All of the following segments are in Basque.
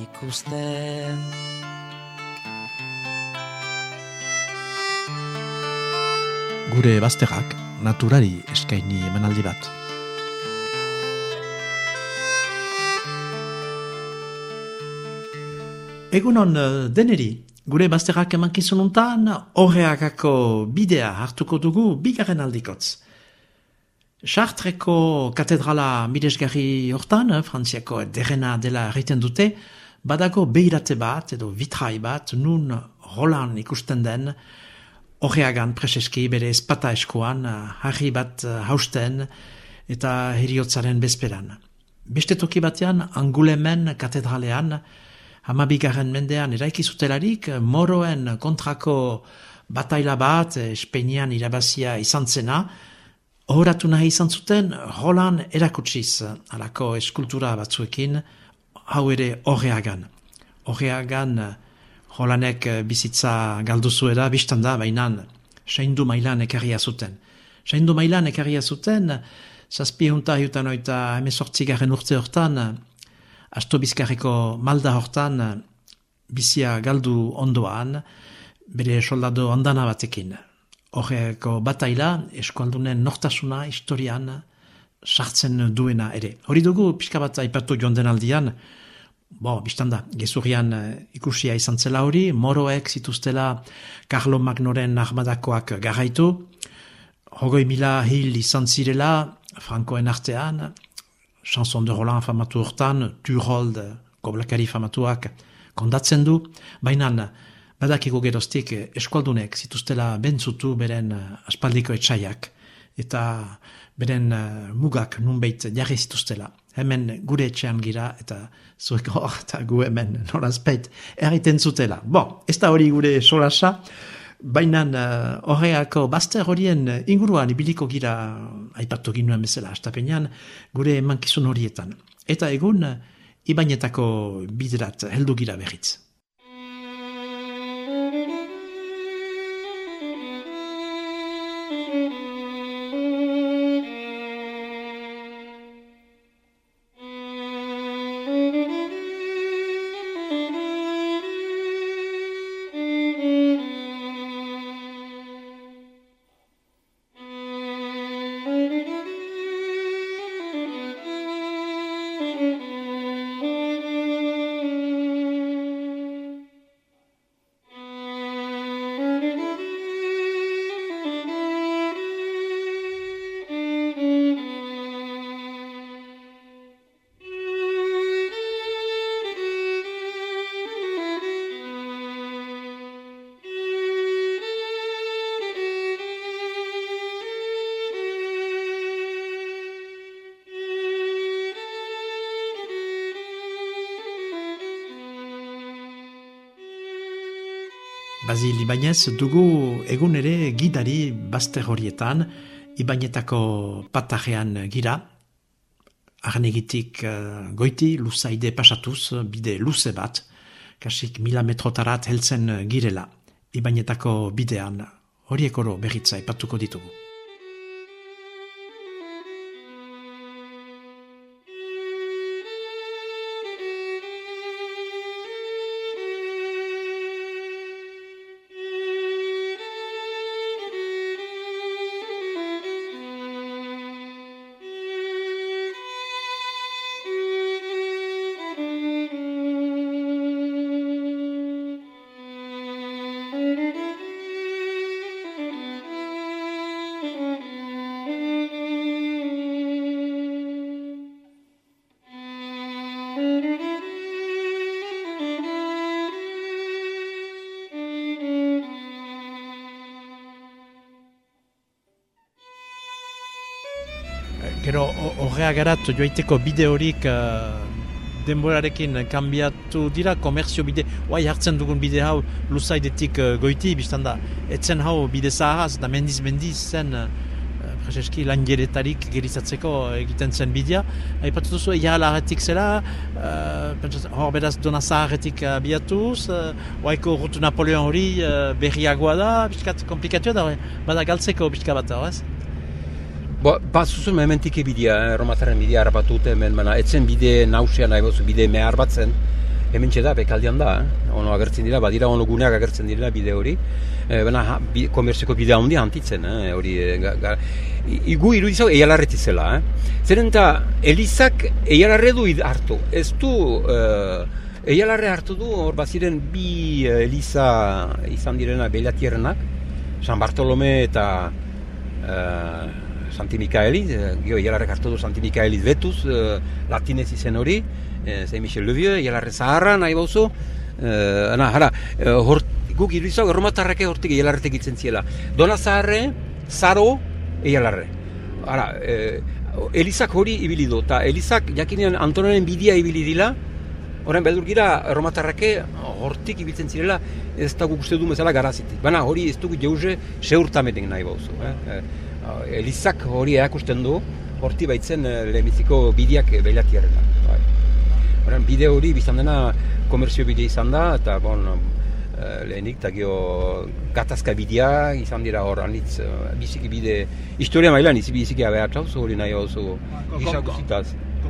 ikusten. Gure bazterrak naturari eskaini emanaldi bat. Egunon eh, deneri, gure bazterrak emankizun untan, horreakako bidea hartuko dugu bigarren aldikotz. Chartreko katedrala miresgarri hortan, eh, frantziako derena dela erriten dute, badago behirate bat edo vitrai bat nun rolan ikusten den horreagan preseski bere espata eskoan eh, harri bat eh, hausten eta heriotzaren bezperan. Beste toki batean angulemen katedralean hamabigarren mendean eraiki zutelarik moroen kontrako bataila bat Espainian irabazia izan zena, Horatu nahi izan zuten, Roland erakutsiz alako eskultura batzuekin, hau ere horreagan. Horreagan, Rolandek bizitza galdu zuera, biztan da, bainan, seindu mailan ekarria zuten. Seindu mailan ekarria zuten, zazpi hunta hiutan oita emezortzigaren urte hortan, asto bizkarriko malda hortan, bizia galdu ondoan, bere soldado ondana batekin horreko bataila eskualdunen nortasuna historian sartzen duena ere. Hori dugu pixka bat aipatu joan den aldian, bo, biztanda, gezurian uh, ikusia izan zela hori, moroek zituztela Carlo Magnoren armadakoak garaitu, hogoi mila hil izan zirela, frankoen artean, chanson de Roland famatu hortan, Turold, koblakari famatuak kondatzen du, baina badakiko geroztik eh, eskualdunek zituztela bentzutu beren uh, aspaldiko etxaiak eta beren uh, mugak nunbeit jarri zituztela. Hemen gure etxean gira eta zuek hor eta gu hemen norazpeit erriten zutela. Bo, ez da hori gure solasa, baina horreako uh, bazter horien inguruan ibiliko gira aipatu ginuen bezala astapenean gure emankizun horietan. Eta egun, ibainetako biderat heldu gira berriz. Bazil Ibainez dugu egun ere gidari bazter horietan, Ibainetako patajean gira, arnegitik uh, goiti luzaide pasatuz, bide luze bat, kasik mila metrotarat heltzen girela, Ibainetako bidean horiekoro berritza ipatuko ditugu. Garat joaiteko bide horik uh, denborarekin kanbiatu dira komerzio bide, oai hartzen dugun bide hau luzaidetik uh, goiti biztan da. Etzen hau bide zaharaz eta mendiz mendiz zen uh, prezeski lan geretarik egiten zen bidea. Aipatu duzu, ea laretik zela, uh, hor beraz dona zaharretik abiatuz, uh, oaiko rutu Napoleon hori uh, berriagoa da, bizkat komplikatua da, bada galtzeko bat da, Ba, bat zuzun mementik ebidea, eh, Romataren bidea harrapatute hemen, baina etzen bide nausia nahi bozu, bide mehar batzen, hemen da, bekaldian da, eh? ono agertzen dira, badira ono guneak agertzen dira bide hori, eh, baina ha, bi, komerziko bidea handi hantitzen, eh? hori, eh, ga, ga, igu irudizau eialarreti zela, eh? zeren eta Elizak eialarre du hartu, ez du, eh, eialarre hartu du, hor baziren bi eh, Eliza izan direna belatierrenak, San Bartolome eta eh, Santi Mikaeli, e, gio, ialarrek hartu du Santi Mikaeli betuz, e, latinez izen hori, e, zei Michel Levieu, ialarre zaharra nahi bauzu, e, na, hara, e, hort, guk irudizak erromatarrake hortik ialarretek itzen ziela. Dona zaharre, zaro, ialarre. Hara, e, Elizak hori ibili du, eta Elizak jakinean Antonioen bidia ibili dila, Horren beldur gira, erromatarrake hortik ibiltzen zirela, ez da guk uste du mezala garazitik. Baina hori ez dugu jauze seurtameten nahi bauzu. Eh? Eh, Elizak hori erakusten du, horti baitzen eh, lehenbiziko bideak behilatierrela. Bai. Horren, bide hori bizan dena komerzio bide izan da, eta bon, eh, lehenik, eta gio gatazka bidea izan dira hor anitz biziki bide, historia mailan izi biziki abeatrauz hori nahi hau zu gizak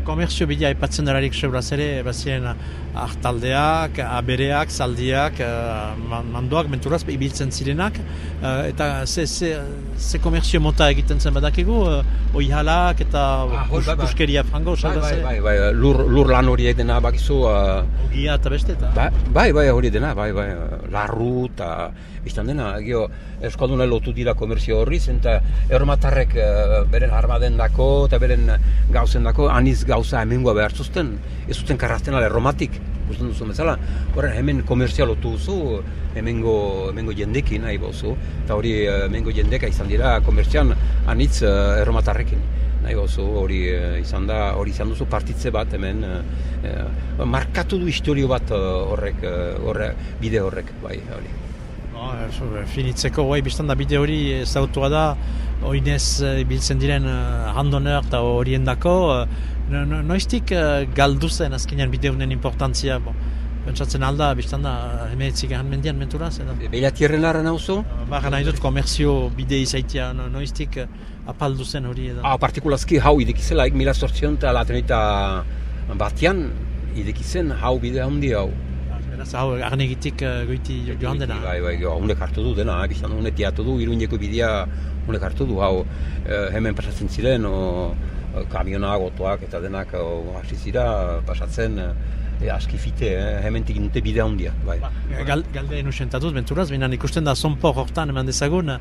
komerzio bidea epatzen dararik sebraz ere, bazien hartaldeak, abereak, zaldiak, uh, mandoak, menturaz, ibiltzen zirenak, uh, eta ze, ze, ze komerzio mota egiten zen badakigu, uh, oihalak eta ah, bai, bai. puskeria frango, bai, bai, bai, bai, lur, lur lan hori edena bakizu. Uh, Ogia eta beste eta? Bai, bai, bai, hori dena, bai, bai, larru eta biztan dena, gio, eskalduna lotu dira komerzio horri, eta erromatarrek uh, beren armaden dako eta beren gauzen dako, aniz gauza hemengoa behar zuzten, ez zuten karrazten erromatik, guztien duzu bezala, horren hemen komerzial lotu duzu, hemengo, hemengo jendekin nahi bozu, eta hori uh, hemengo jendeka izan dira komerzian anitz uh, erromatarrekin. Nahi bozu, hori uh, izan da, hori izan duzu partitze bat hemen, uh, markatu du historio bat horrek, horrek, bide horrek, bai, hori. No, finitzeko, bai, biztan da bide hori zautua da, oinez biltzen diren handoner eta horien dako, no, no, noiztik uh, galdu zen azkenean bideunen importantzia, bo. Pentsatzen alda, biztan da, emeetzik egan mendian mentura, zen da? Beilatierren arra nauzu? Baga nahi dut komerzio bide izaitia, no, noiztik uh, apaldu zen hori edo. Ah, partikulazki hau idekizela, ik mila sortzion eta latenita batian, idekizen hau bide handi hau. Beraz, hau, arnegitik uh, goiti joan dena. Bai, bai, honek hartu du dena, biztan honek tiatu du, iruñeko bidea honek hartu du, hau, hemen pasatzen ziren, o, kamiona gotoak eta denak hasi zira pasatzen e, aski fite, eh? hemen dute bidea handia. Bai. Ba, gal, galde enusentatuz, benturaz, binan ikusten da zonpo hortan eman dezagun,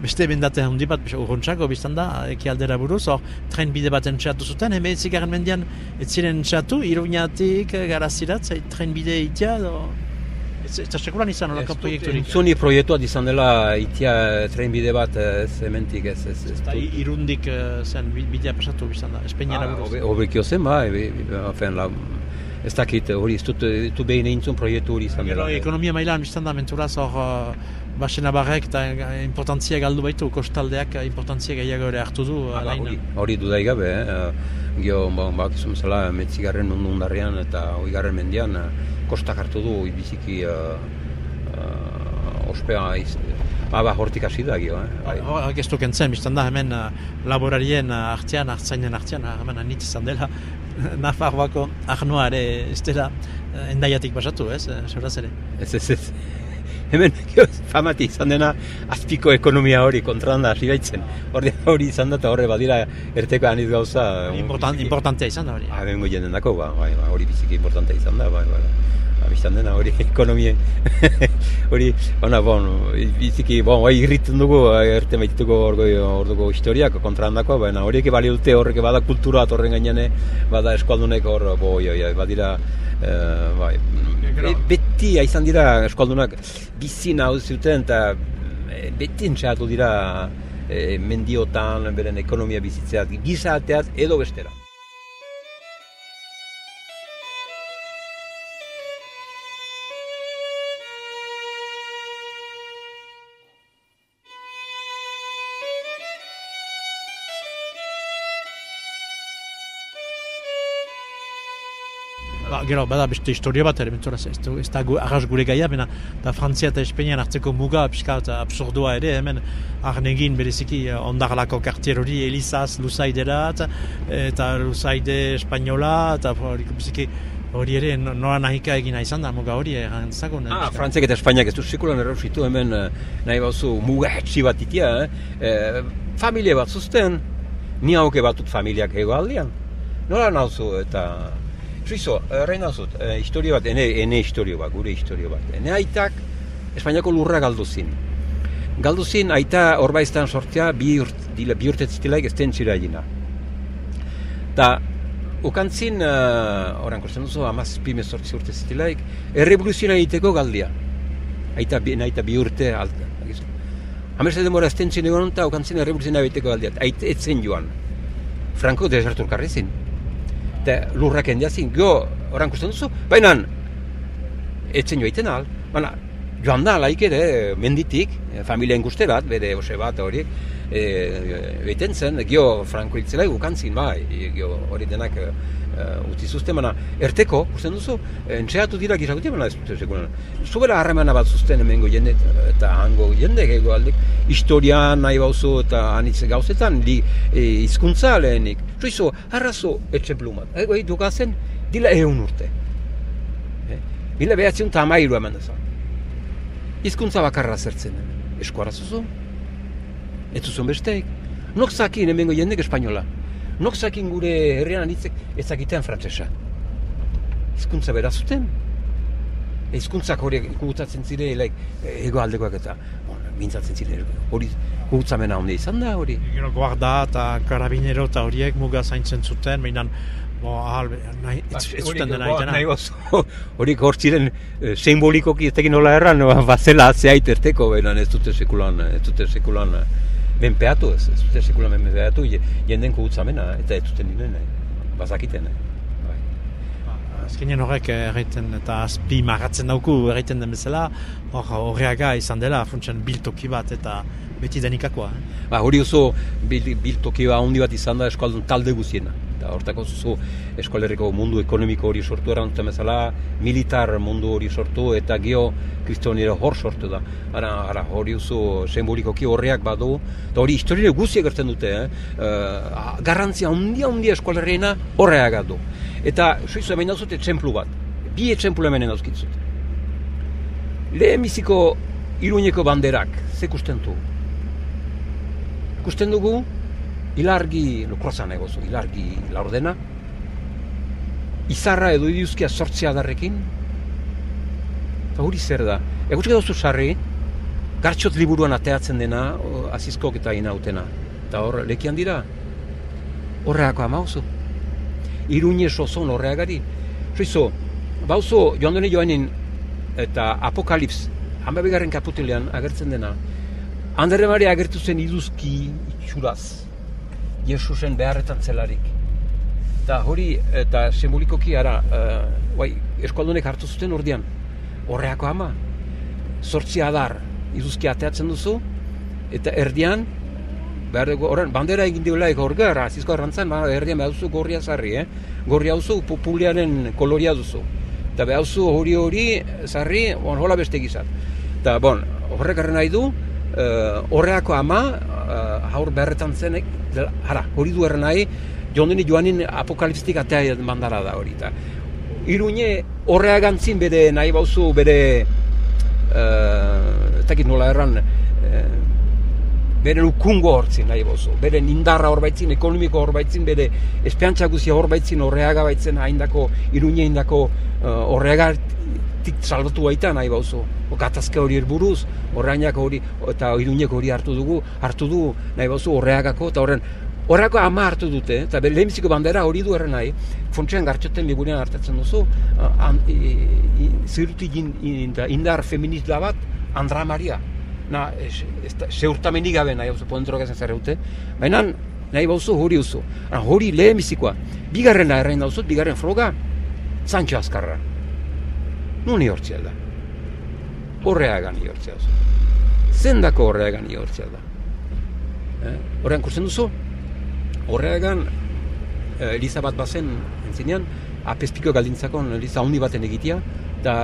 beste bendate handi bat, urruntxako biztan da, eki aldera buruz, hor, tren bide bat entxeatu zuten, hemen etzigaren mendian, etziren entxeatu, iruñatik, garazirat, tren bide itia, Eta sekulan izan olako proiekturik? Zuni proiektua izan dela itia trenbide bat ez ementik ez. ez, ez eta irundik uh, zen bidea pasatu bizan da, espeñera ah, buruz? Obekio zen ba, e, la, ez dakit hori ez dut, dut behin egin proiektu hori izan dela. Ekonomia mailan biztan da menturaz hor uh, basen abarrek eta importantzia galdu baitu, kostaldeak importantzia gehiago ere hartu du. Uh, hori, hori dudai gabe, eh? Gio, ba, ba, zela, metzigarren mundu undarrian eta oigarren mendian, kostak hartu du biziki uh, uh, ospea iz, Aba, hortik hasi da gio, eh? Bai. Hor, ez duk entzen, biztan da hemen uh, laborarien hartzean, hartzainen hartzean, uh, hemen anitz izan dela, Nafarroako ere ez dela endaiatik basatu, ez? Zoraz ere? Ez, ez, ez. Hemen, famati izan dena, azpiko ekonomia hori kontran da, hasi baitzen. Hori, hori izan da, eta horre badira, erteko aniz gauza... Important, importantea izan da hori. Ah, bengo jenden dako, ba, bai, ba, hori biziki importantea izan da, bai, bai. Biztan dena hori ekonomie. Hori, ona, bon, biziki, bon, bai irriten dugu, erte maituko orgoi orduko historiak kontrandako, baina horiek bali dute horrek bada kultura atorren gainene, bada eskualdunek hor, boi, oi, badira, eh, bai, e, beti izan dira eskualdunak bizi hau zuten, eta e, beti entxeatu dira e, mendiotan, beren ekonomia bizitzeat, gizateaz edo bestera. Ba, gero, bada beste historia bat ere, mentzora, ez, ez da arras gure gaia, bena, da Frantzia eta Espainian hartzeko muga, pixka eta absurdua ere, hemen, arnegin bereziki eh, ondarlako kartier hori Elizaz luzaiderat, eta luzaide espainola, eta hori, biziki, hori ere, noa nahika egina izan da, muga hori, erantzago. Ah, Frantziak eta Espainiak ez du sekulan erausitu hemen, eh, nahi bauzu, muga hetsi bat itia, eh? eh familia bat zuzten, ni hauke batut familiak ego aldean. Nola nauzu eta Suizo, errein zut, e, historio bat, ene, ene historio bat, gure historio bat. Ene aitak, Espainiako lurra galdu zin. Galdu zin, aita horbaiztan sortzea, bi, urt, dila, bi urte zitilaik ez den txira egina. Ta, ukantzin, uh, oran kortzen duzu, amaz pime sortzi urte zitilaik, errevoluzioa egiteko galdia. Aita, bi, aita bi urte alta. Hamerze demora ez den txin egon, eta ukantzin errevoluzioa egiteko galdia. Aita etzen joan. Franco deserturkarri zin eta lurrak endiazin, gio, oran kusten duzu, baina, etzen joaiten al, baina, joan da, laik ere, menditik, familien guzterat, bere ose bat horiek, e, beiten zen, gio, franko hiltzela gukantzin, bai, gio, hori denak, uh, utzi zuzten, baina, erteko, kusten duzu, entxeatu dira gizakuti, baina ez dute sekulan. Zubela harremana bat zuzten emengo jende, eta hango jende, ego aldik, historian nahi bauzu eta anitze gauzetan, di e, izkuntza lehenik. Zuizu, harrazo etxe plumat. Ego, e, dukazen, dila egun urte. E, dila behatzen eta amairu eman dezan. Izkuntza bakarra zertzen. Eskuara zuzu? Ez zuzun besteik? Nok zakin emengo jendek espainola? Nok zakin gure herrian anitzek ezakitean frantzesa? Hizkuntza bera zuten? Hizkuntzak hori gutatzen zire, ego aldekoak eta mintzatzen zire, hori gutzamena honde izan da hori. Gero guarda eta karabinero eta horiek muga zaintzen zuten, mainan nahi, ez, ez zuten dena itena. Hori hortziren eh, simbolikoki ez tekin nola erran, bazela zehait erteko, baina ez dute sekulan, ez dute sekulan menpeatu ez, ez dute sekula menpeatu, jenden kugutzamena, eta ez duten dinen, bazakiten. Bai. Azkenean horrek erraiten eta azpi marratzen dauku erraiten den bezala, horreaga izan dela, funtsen biltoki bat eta beti denikakoa. Eh? Ba, hori oso biltoki bat handi bat izan da eskualdun talde guziena eta hortako zuzu eskolerriko mundu ekonomiko hori sortu eran bezala, militar mundu hori sortu eta geo kristonero hor sortu da. Ara, ara hori uzu simbolikoki horreak badu, eta hori historire guzti egertzen dute, eh? Uh, garrantzia handia handia eskolerriena horreak du. Eta suizu hemen dauzute txemplu bat, bi txemplu hemen dauzkitzut. Lehen biziko iruñeko banderak, ze kusten du? Kusten dugu, ilargi, lukrozan egozu, ilargi laurdena, izarra edo iduzkia sortzea darrekin, eta hori zer da. Egutzik edo sarri, gartxot liburuan ateatzen dena, azizkok eta inautena. Eta hor, lekian dira, horreako amauzu. Iruñe sozon horreagari. Suizo, bauzu, joan dene joanin, eta apokalips, hanbabigarren kaputilean agertzen dena, Andere Mari agertu zen iduzki itxuraz. Jesusen beharretan zelarik. Eta hori, eta simbolikoki ara, uh, bai, eskualdunek hartu zuten ordian, horreako ama, sortzi adar, izuzki ateatzen duzu, eta erdian, behar dugu, horren, bandera egin diola eko hor gara, azizko errantzan, ba, erdian behar duzu gorria zarri, eh? gorria duzu populiaren koloria duzu. Eta behar duzu hori hori, zarri, bon, hola beste gizat. Eta, bon, horrek nahi du, uh, horreako ama, haur beharretan zenek, Hara, hori du nahi, joan joanin apokalipstik atea mandara da hori. Ta. Iruñe horrea gantzin nahi bauzu bere uh, ez nola erran uh, bere lukungo hortzin nahi bauzu. Bere indarra horbaitzin, ekonomiko horbaitzin, bere espeantza guzia horbaitzin horreaga baitzen haindako, iruñe indako uh, tik salbatu baita nahi bauzu. O, gatazke hori erburuz, horreinak hori, eta iruñeko hori hartu dugu, hartu du nahi bauzu horreagako, eta horren, horreako ama hartu dute, eta lehenbiziko bandera hori du erren nahi, fontxean gartxoten libunean hartatzen duzu, ziruti indar feminista bat, Andra Maria. Na, seurtamenik gabe nahi bauzu, poden drogazen zerreute, baina nahi bauzu hori uzu. Hori lehenbizikoa. Bigarrena errein dauzut, bigarren froga, Sancho Azkarra. Nuni hortzea da. Horreagan hortzea da. Zendako horreagan hortzea da. Eh? Horrean kurtzen duzu? Horreagan eh, Elizabat bazen entzinean, apespiko galdintzako eliza handi baten egitea, eta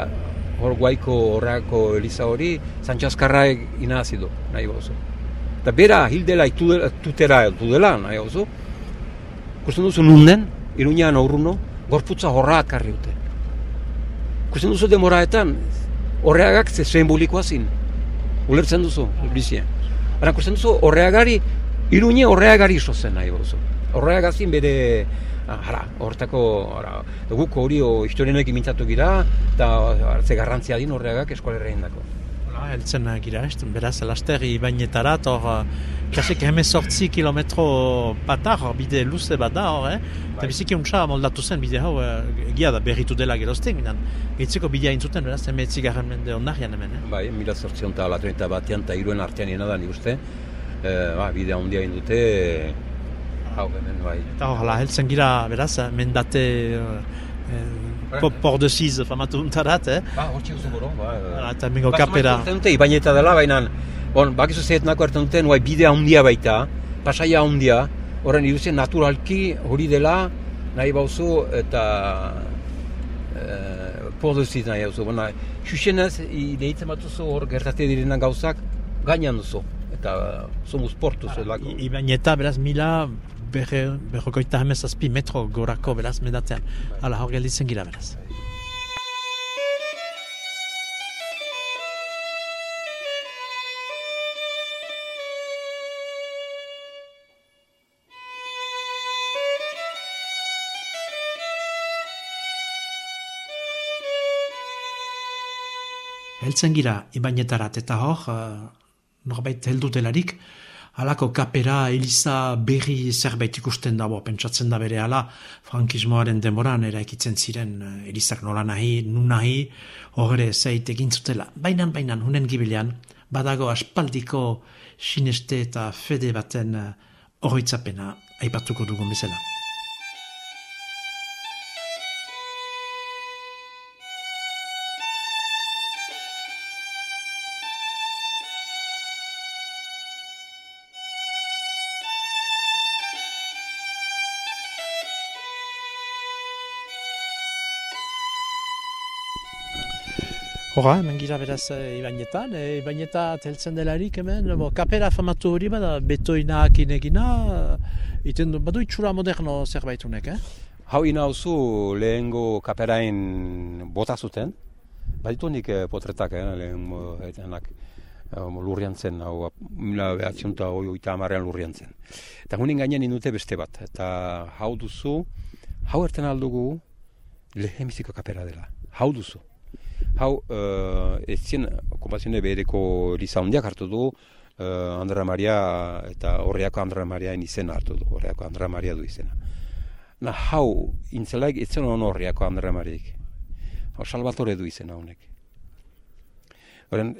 hor guaiko horreako eliza hori, zantxaskarra inazi du, nahi gozu. Eta bera, hildela, tutera dela, nahi gozu, kusten duzu nunden, iruñean aurruno, gorputza horra akarri dute. Kusten duzu demoraetan, horreagak ze simbolikoa zin. Ulertzen duzu, bizia. Ara, kusten duzu, horreagari, iruñe horreagari iso zen nahi gozu. Horreagazin bere, Hala, hortako, hala, guk hori historienek imintzatu gira, eta hartze garrantzia din horregak eskolerrein dako. Heltzen gira, beraz, laster ibainetara, hor, kasik sortzi kilometro batar, bide luze bat da, hor, eh? Eta bai. biziki untsa moldatu zen bide hau, egia da berritu dela gerozten, minan, gaitzeko bidea intzuten, beraz, emetzi garran mende ondarian hemen, eh? Bai, mila sortzion eta latuen eta batean eta iruen artean da, ni uste, eh, ba, bidea ondia indute, hau hemen bai. Eta hor, heltzen gira, beraz, mendate eh, por de ziz famatu untarat, eh? Ba, hor txik zugoro, ba. Eta mingo kapera. Ba, ibaineta dela, baina, bon, bakizu zehetnako erten duten, bai, bidea handia baita, pasaia handia, horren iruzien naturalki hori dela, nahi bauzu, eta eh, por de ziz nahi bauzu. Bona, xuxenez, ideitzen batuzu hor gertate direnak gauzak, gainan duzu eta somos portu zelako. Ibaineta, beraz, mila berrokoita hemezazpi metro gorako beraz medatean. Bai. Hala, hor gelditzen gira beraz. Heltzen gira, ibainetarat eta hor, uh, norbait heldutelarik, halako kapera Eliza berri zerbait ikusten dago, pentsatzen da bere ala, frankismoaren demoran eraikitzen ziren eh, Elizak nola nahi, nun nahi, horre zeit egin zutela. Bainan, bainan, hunen gibilean, badago aspaldiko sineste eta fede baten eh, horretzapena aipatuko dugun bezala. Hora, hemen gira beraz e, ibainetan, e, ibaineta teltzen delarik hemen, bo, kapera famatu hori bada, betoinak inegina, iten du, badu itxura moderno zerbait unek, eh? Hau ina oso lehengo kaperain bota zuten, baditu nik eh, potretak, eh, lehen etenak, um, lurrian zen, hau, mila behatzion eta hoi oita amarrean lurrian zen. Eta hunin gainean indute beste bat, eta hau duzu, hau erten aldugu lehemiziko kapera dela, hau duzu hau uh, ez zien okupazione bereko eliza hondiak hartu du uh, Andra Maria eta horreako Andra Maria izena hartu du horreako Andra Maria du izena na hau intzelaik ez zen horreako Andra Mariak hau Salvatore du izena honek Horren,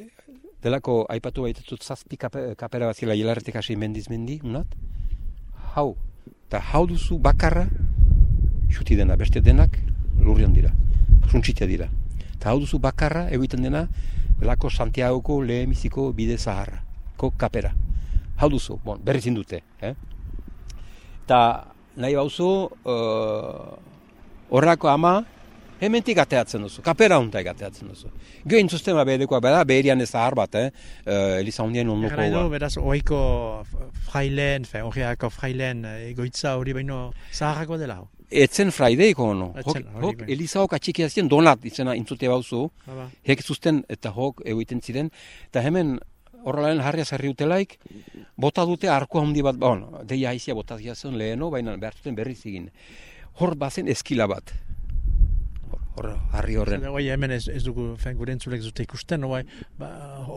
delako aipatu baitetut zazpi kapera bat zila hilarretik hasi mendiz mendi, unat? Hau, eta hau duzu bakarra, xuti dena, beste denak, lurrian dira, suntxitea dira. Eta hau duzu bakarra egiten dena lako Santiagoko lehemiziko bide zaharra, ko kapera. Hau duzu, bon, berriz indute. Eh? Eta nahi bauzu, uh, horrako ama, hementik ateatzen duzu, kapera honta gateatzen duzu. Gio intzustema behedekoa, bera, beherian ez zahar bat, eh? Uh, Eliza hundien ondoko. Gara edo, beraz, oiko frailen, fe, frailen, egoitza hori baino zaharrako dela hau etzen fraideiko ono. Hok, hok Eliza hok atxikia ziren donat izena intzute bauzu. Hek zuzten eta hok egiten ziren. Eta hemen horrelaren jarria zerri utelaik, bota dute arko handi bat, bon, deia haizia bota zen leheno, baina behartuten berriz egin. Hor bazen eskila bat hor, harri horren. Bai, hemen ez, ez dugu, fen gure entzulek zute ikusten, bai, ba,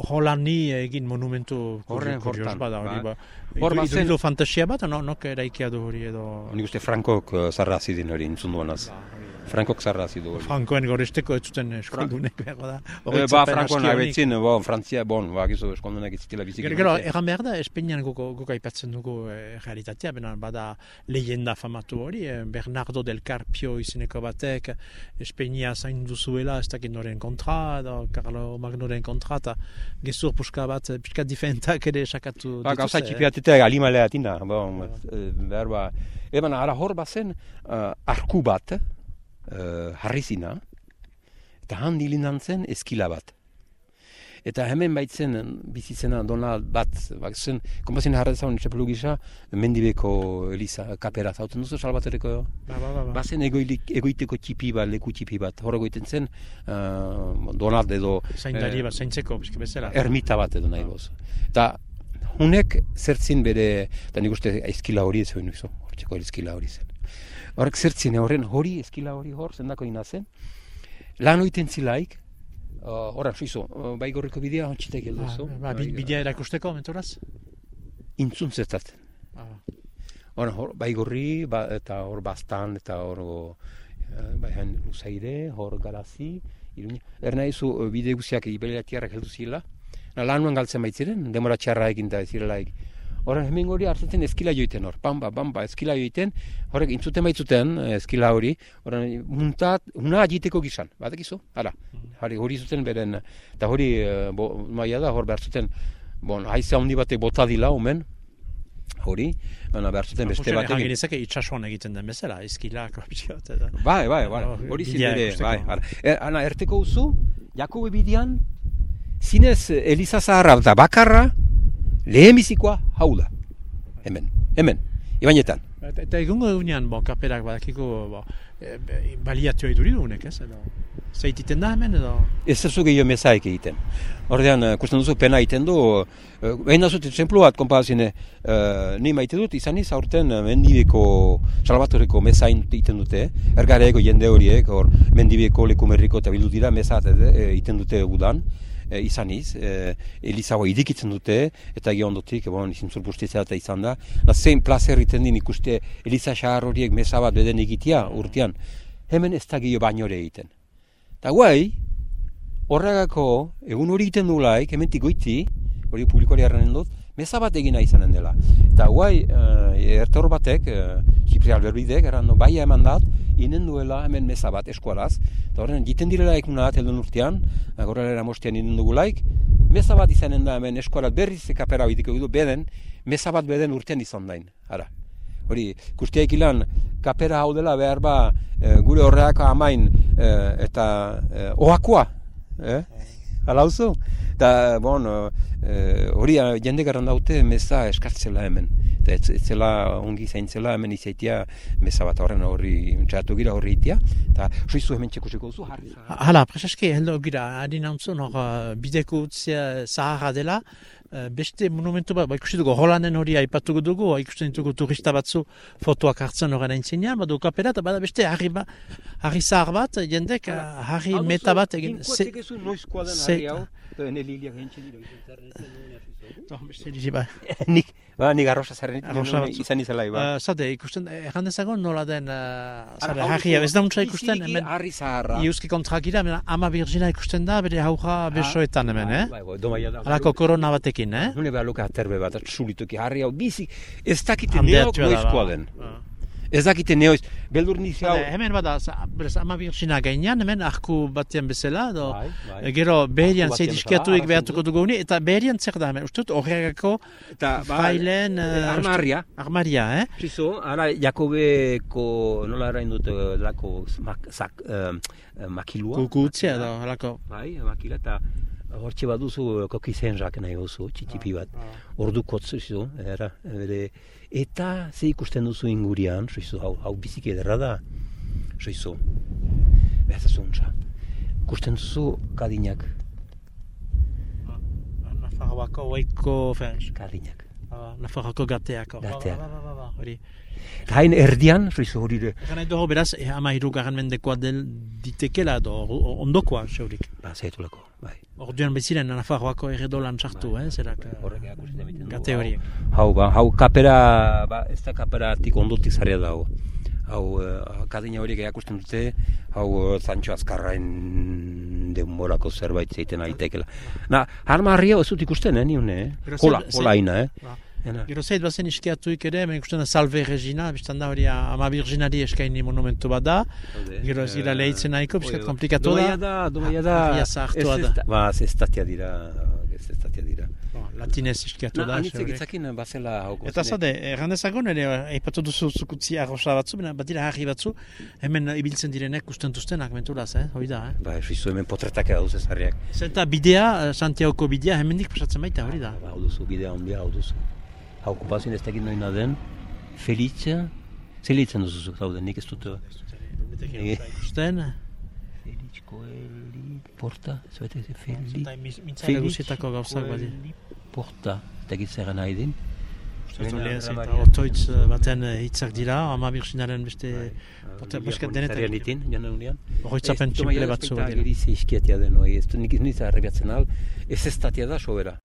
holan ni egin monumentu horren kurios bada, hori, ba. Hor ba, zen... fantasia bat, no, nok eraikia du hori edo... Nik uste Frankok uh, zarra zidin hori, intzun duanaz. Ba, Frankok zarra zidu. Frankoen goresteko ez zuten eskondunek behar da. E, ba, Frankoen abetzin, bo, Frantzia, bon, ba, gizu eskondunek ez zitila bizik. Gero, egan behar da, Espainian guko, guko aipatzen dugu eh, realitatea, bena, bada leyenda famatu hori, eh, Bernardo del Carpio izeneko batek, Espainia zain duzuela, ez dakit noren kontra, edo Carlo Magnoren kontra, eta gezur puska bat, eh, pixka difentak ere esakatu ba, dituz. Ba, gauza txipiatetea, alimalea bon, ba. behar ba, eban, ara hor bazen, uh, arku bat, uh, harrizina, eta han dilindan zen eskila bat. Eta hemen baitzen bizitzena Donald bat, bak zen, kompazien jarra zaun txepelu gisa, mendibeko Elisa kapera zautzen duzu, salbatereko, Ba, ba, ba, ba. bazen egoilik, egoiteko txipi bat, leku txipi bat, hor egoiten zen, uh, Donald edo Zaindari eh, bat, zaintzeko, bizke bezala. ermita bat edo nahi boz. Eta hunek zertzin bere, eta nik uste eskila hori ez hori hortzeko eskila hori zen. Horrek zertzin horren hori, eskila hori hor, zendako ina zen, lan oiten zilaik, uh, horra, suizo, uh, baigorriko bidea hontxitek Ba, helduzu. ba, bi- bidea erakusteko, mentoraz? Intzun zertat. Ba, Hor, hor, baigorri, ba, eta hor bastan, eta hor, uh, baihan usaire, hor garazi, iruña. Erna izu, uh, bide guziak ibeliatiarrak heldu zila, Na, lanuan galtzen baitziren, demora txarra egin da ez zirelaik. Horren hemen hori hartzen eskila joiten hor, bamba, bamba, eskila joiten, horrek intzuten baitzuten eh, eskila hori, horren muntat, una agiteko gizan, batekizu, hala, hori, hori zuten beren, eta hori, eh, bo, maia da, hor behar zuten, bon, haize handi batek bota dila, omen, hori, baina behar zuten beste batek. batek, Janginezake itxasuan egiten den bezala, eskilak, pixkat, eta. Bai, bai, bai, Hor, hori ikusteko. bai, hala. E, ana, erteko uzu, Jakobe bidian, zinez eh, Eliza Zaharra eta bakarra, lehenbizikoa hau da. Hemen, hemen, ibainetan. Eta, eta egungo egunean, bon, kaperak badakiko, bo, e, be, baliatu eduri dugunek, ez, edo? Zeititen da hemen, edo? Ez zerzu gehiago mezaik egiten. Ordean, eh, kusten duzu pena egiten du, eh, behin da zut, txemplu bat, konparazine, uh, ni maite dut, izan iz, aurten eh, mendibeko, salbatoreko mezain egiten dute, ergareko jende horiek, hor, mendibeko lekumerriko eta bildu dira, mezat eh, egiten dute udan, e, izan iz, e, Elizagoa idikitzen dute, eta gio ondotik, bon, izintzur bustitzea eta izan da. Na, zein plazer egiten din ikuste Eliza xahar horiek meza bat beden egitea urtean, hemen ez da gehiago baino ere egiten. Eta guai, horregako, egun hori egiten du laik, hementik goiti, hori publikoari erranen dut, meza bat egina izanen dela. Eta guai, uh, ertor batek, uh, Txipri Alberbidek, erran du, bai eman dat, inen duela hemen meza bat eskualaz, eta horren jiten direla ekuna bat heldun urtean, gorrela mostean inen dugu laik, meza bat izanen da hemen eskualaz berriz ekapera bitiko du, beden, meza bat beden urtean izan dain, ara. Hori, kustiaik ilan, kapera hau dela behar ba, eh, gure horreako amain eh, eta eh, oakoa, eh? Hala huzu? Eta, bon, eh, hori eh, jende garan daute meza eskartzela hemen. Eta ez, ez zela ongi zaintzela hemen izaitia meza bat horren horri txatu gira horri itia. Eta suizu hemen txekusiko jarri zara. Hala, presaski, heldo gira, hantzun, hor, uh, bideko utzia zaharra dela, beste monumentu bat, ba, ikusi dugu, Holanden hori aipatuko dugu, ikusten ditugu turista batzu fotoak hartzen horren aintzinean, badu kapera, eta bada beste harri, ba, harri zahar bat, jendek, harri meta bat egin. ze- Ze, eta nire hiliak hentxe dira. Oh, beste dizi, bai. nik, ba, nik arrosa Arrosa batzu. izan izan lai, ba. Uh, zate, ikusten, erran dezagon nola den, uh, zare, Hau harri, duzu, ez da untsa ikusten, hemen, Harri zaharra. iuski kontrakira, hemen, ama virgina ikusten da, bere hauja besoetan hemen, eh? Bai, domaia da. Halako korona batekin, eh? Nune behar luka aterbe bat, atxulituki harri hau bizi, ez dakite Handeatua neok noizkoa ba. den. Ez dakite neoiz, beldur nizi hau. Hemen bada, berez, ama virgina gainean, hemen arku batean bezala, edo, Bai, bai. e, gero beherian batean zeidizkiatuik bezala, behartuko dugu honi, eta beherian zer da hemen, uste dut horregako ba, frailen... eh, eh, armarria. Armaria, eh? Zizo, ara Jakobeko, nola erain dut, lako mak, zak, eh, makilua. Kukutzia edo, halako. Bai, makila, eta hortxe baduzu koki zenrak nahi gozu, txikipi bat. Ordu kotzu zizo, era, bere, eta ze ikusten duzu ingurian, zizo, hau, hau biziki ederra da, zizo, behar zuntza. Ikusten duzu kadinak, Nafarroako oiko, fenx, kadinak. Nafarroako gateak. hor. Gateak. Ba, ba, ba, ba, hori. Eta hain erdian, zizo hori de, Egan nahi dugu, beraz, eh, ama hirugarren mendekoa del ditekela, edo, o- ondokoa, zeurik. ba, zaitulako, bai. Orduan beziren Nafarroako erredolan sartu, eh? Zerak, eh, Horrek erakusten egiten du, gate hau- horiek. Hau, ba, hau kapera, ba, ez da kaperatik ondotik zarria dago. Hau, uh, kadina horiek erakusten dute, hau zantxo azkarrain denborako zerbait zeiten aitekela. Na, harma harria ez dut ikusten, eh, niune, eh? Zer- kola aina, eh? Ba. Ena. Gero zeit bazen iskiatuik ere, hemen ikusten da Salve Regina, biztan da hori ama virginari eskaini monumentu bat da. Gero ez dira lehitzen nahiko, bizkat komplikatu Domaia da. da, domaia da, Harria zahartua ez- da. ez Ba, ez dira, ez estatia dira. Bon, latinez iskiatu da. Anitzek hori. itzakin bazela hau Eta zade, errandezago nire, eipatu duzu zukutzi arrosa batzu, baina badira harri batzu, hemen ibiltzen direnek ustentuztenak menturaz, eh? Hoi da, eh? Ba, esizu hemen potretak eduz ez harriak. Zenta bidea, eh, Santiagoko bidea, hemendik pasatzen baita, hori da. Ba, hau duzu, bidea ondia, hau duzu. Okupazioen ez dakit noina den, Felicia, zelitzen duzu dauden, nik ez dut. Eh. Ikusten, Feliz Coeli, Porta, ez ez, Feliz, zenta mintzale guzietako gauzak badi. Porta, ez dakit zer nahi den. Otoitz eh, baten eh, hitzak dira, ama birxinaren beste Porta- busket denetan. Zarian ditin, joan unian. horretzapen txiple batzu Eta badira. geriz iskiatia den, oi, ez nik ez niz arrebiatzen al, ez ez tatia da, sobera.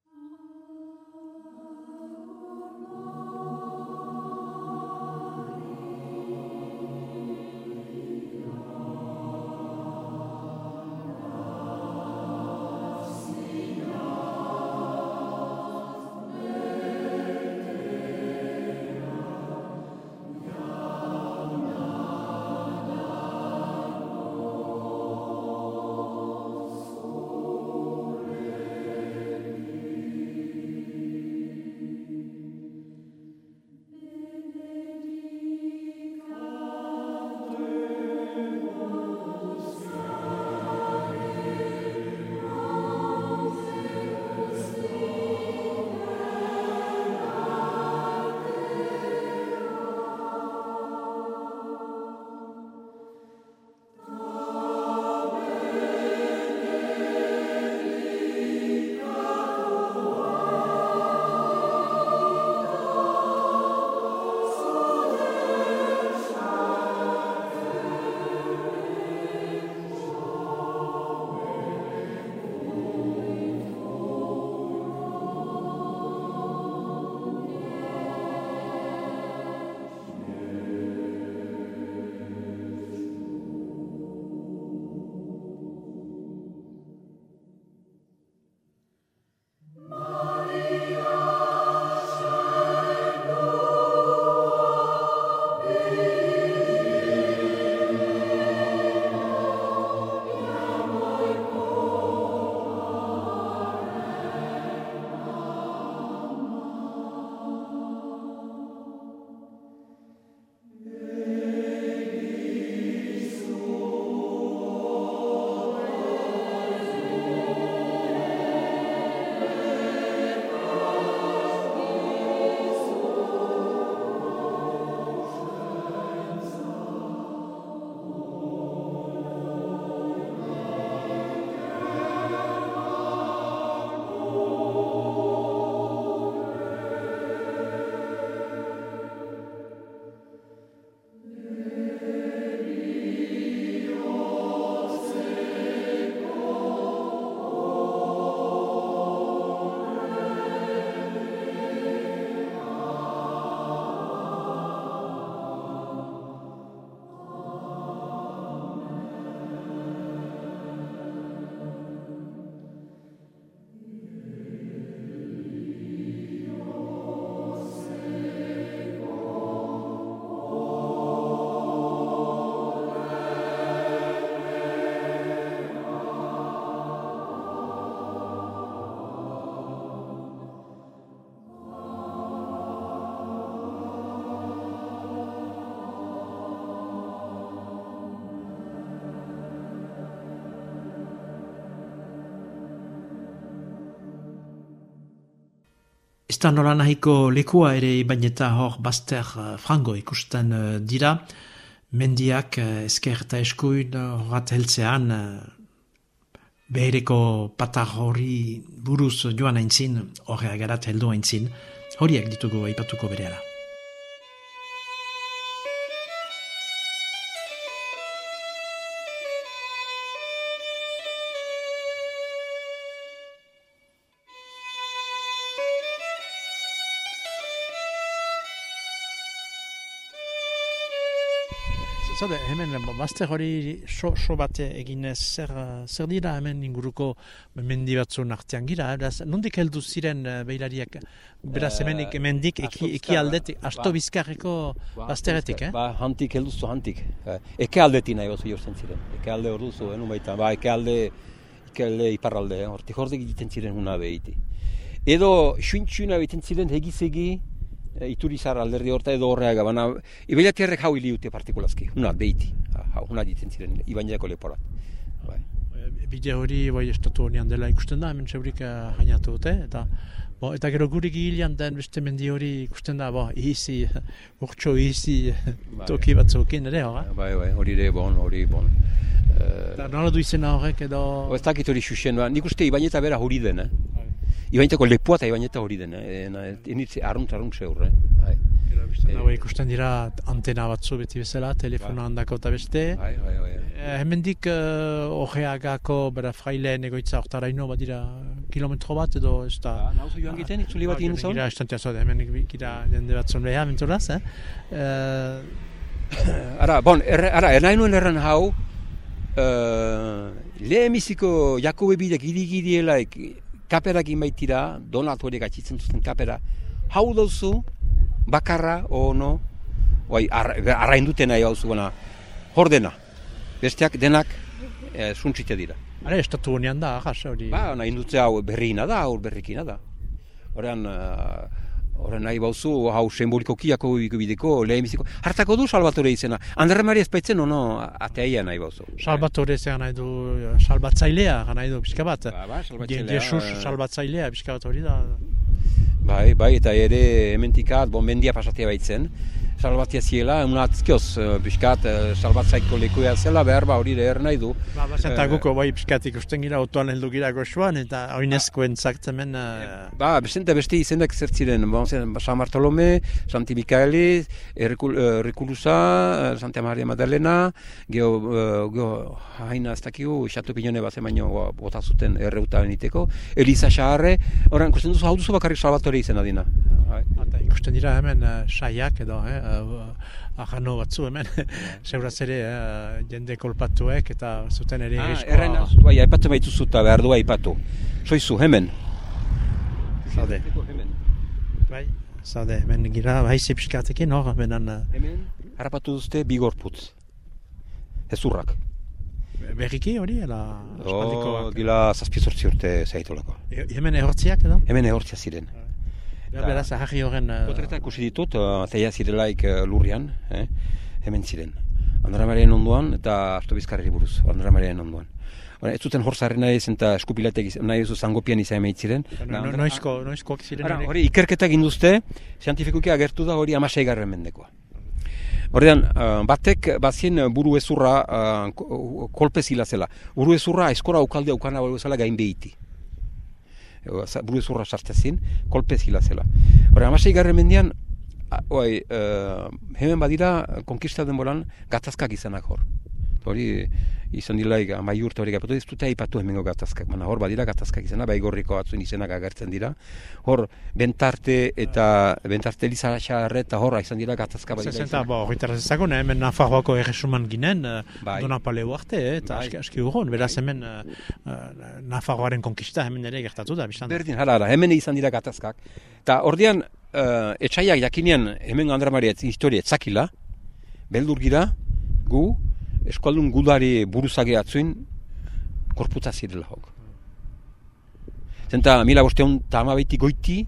Da nola nahiko lekua ere baina eta hor bazter eh, frango ikusten eh, dira. Mendiak uh, esker eta eskuin horat heltzean uh, behereko patar hori buruz joan aintzin, horre agarat heldu aintzin, horiek ditugu aipatuko bereala. Zade, hemen bazter hori so, so bate eginez zer, eh, zer dira hemen inguruko mendi batzun artean gira, eh? Beraz, nondik heldu ziren eh, beilariak, beraz Eh, hemenik hemendik Asto eki, eki aldetik, asto Ba. bizkarreko bazteretik, eh? Ba, hantik helduzu hantik. Eh, Eke aldetik nahi bazu jortzen ziren. Eke alde hor duzu, eh, baita. Ba, eke alde kelle iparralde, hortik hortik egiten ziren una behiti. Edo xuintxuna egiten ziren hegizegi, e, iturizar alderdi horta edo horreaga, baina ibaiatierrek hau iliute partikulazki, una behiti, hau, una egiten ziren, ibainako leporat. Bai. Bide hori bai estatu honian dela ikusten da, hemen zeurik hainatu dute, eta Bo, eta gero gure gilean den beste mendi hori ikusten da, bo, izi, urtso izi, Bai. toki batzuekin ere, hor, eh? Bai, bai, hori ere bon, hori bon. Eta nola du izena horrek edo... Ez dakit hori xuxen, ba, nik uste ibaineta bera hori den, eh? Ibainetako lepoa eta ibaineta hori den, eh? Ena, enitze arrunt arrunt zeur, eh? Bai, beste dago ikusten dira antena batzu beti bezala, telefona handako eta beste. bai, bai, bai. Eh, hemendik uh, ojeagako bera fraileen egoitza hortaraino badira kilometro bat edo ez da... Ba, nauzu joan giten, itzuli bat egin zaun? Gira estantia zode, hemen gira jende bat zon leha, menturaz, eh? Eh, Ara, bon, erre, ara, ernain nuen erran hau, uh, lehemiziko Jakobe bidek irigidielaik kaperak inbaitira, donat horiek atxitzen duzten kapera, hau dauzu, bakarra, o no, oai, ar, arrain duten nahi hau zuena, hor dena, besteak denak eh, suntzite dira. Hale, estatu honean da, ahas, hori... Ba, nahi hau berriina da, hau berrikina da. Horrean, uh, horren nahi bauzu, hau simbolikokiako bideko, lehemiziko, hartako du Salvatore izena. Andre Maria espaitzen, ono, ateaia nahi bauzu. Salvatore zean nahi du, salbatzailea, nahi du, pixka bat. Ba, ba, salbatzailea, Je- Jesus eh. salbatzailea, pixka bat hori da. Bai, bai, eta ere hementikat, bon, mendia pasatia baitzen. Salbatia ziela, un atzkioz, uh, biskat, uh, salbatzaiko lekuea zela, behar ba hori er nahi du. Ba, basenta Eh, guko bai pixkat ikusten gira, otoan heldu gira goxuan, eta oinezko entzaktemen... Uh, Ba, beste beste izenak zer ziren, bon, zen, San Bartolome, Santi Errikul, Errikulusa, eh, Santa Maria Madalena, geho, eh, geho, haina ez dakigu, Xatu Pinone bat emaino bota zuten erreuta beniteko, Elisa Xaharre, horren, kusten duzu, hau duzu bakarrik Salvatore izena dina. Bai. Ikusten dira hemen uh, saiak edo, eh, uh, ahano batzu hemen, seuraz ere eh, jende kolpatuek eta zuten ere Ah, eskoa- erren az, bai, aipatu baituzu eta behar du aipatu. Soizu, hemen. Zaude. Hemen. Bai, zaude, hemen gira, haize pixkatekin hor, benan uh, Hemen, harrapatu duzte bigorputz. Ezurrak. berriki hori, ala Oh, dila zazpizortzi urte zaitolako. E- Hemen ehortziak edo? Hemen ehortzia ziren. Ber- Beraz, aharri horren... Uh, Potretak ikusi ditut, uh, teia zirelaik uh, lurrian, eh? hemen ziren. Andra Marian onduan eta Asto Bizkarri buruz, Andra Marian onduan. Ez zuten hor zarri nahi zen eta eskupilatek nahi duzu zangopian izan emeit ziren. no, no, noizko, noizkoak ziren Ara, hori ikerketak induzte, zientifikuki agertu da hori amasei garren mendekoa. Horrean, uh, batek bazien buru ezurra uh, ko- kolpe zila zela. Buru ezurra eskora aukalde aukana bolu zela gain behiti. Ego, za- Buru ezurra sartzezin, kolpe zila zela. Horrean, amasei garren mendian, oai, uh, hemen badira, konkista denboran, gatazkak izanak hor. Hori izan dilaik amai urte hori gapatu, ez dute aipatu hemengo gatazkak. Baina hor badira gatazkak izena, bai gorriko batzuen izenak agertzen dira. Hor bentarte eta bentarte Elizaxarre eta hor izan dira gatazka badira. Zenta, izenak. bo, horretara zezagun, eh, hemen Nafarroako erresuman ginen, uh, Bai. Dona Paleo arte, eh, eta Bai. aski, aski urron, beraz hemen uh, uh, Nafarroaren konkista hemen ere gertatu da, biztan. Berdin, hala, hala, hemen izan dira gatazkak. Eta ordian, uh, etxaiak jakinean hemen Andra Maria ez historia etzakila, beldur gira, gu, eskualdun gudari buruzage atzuin, korputza zirela hok. Zenta, mila bosteun eta amabeiti goiti,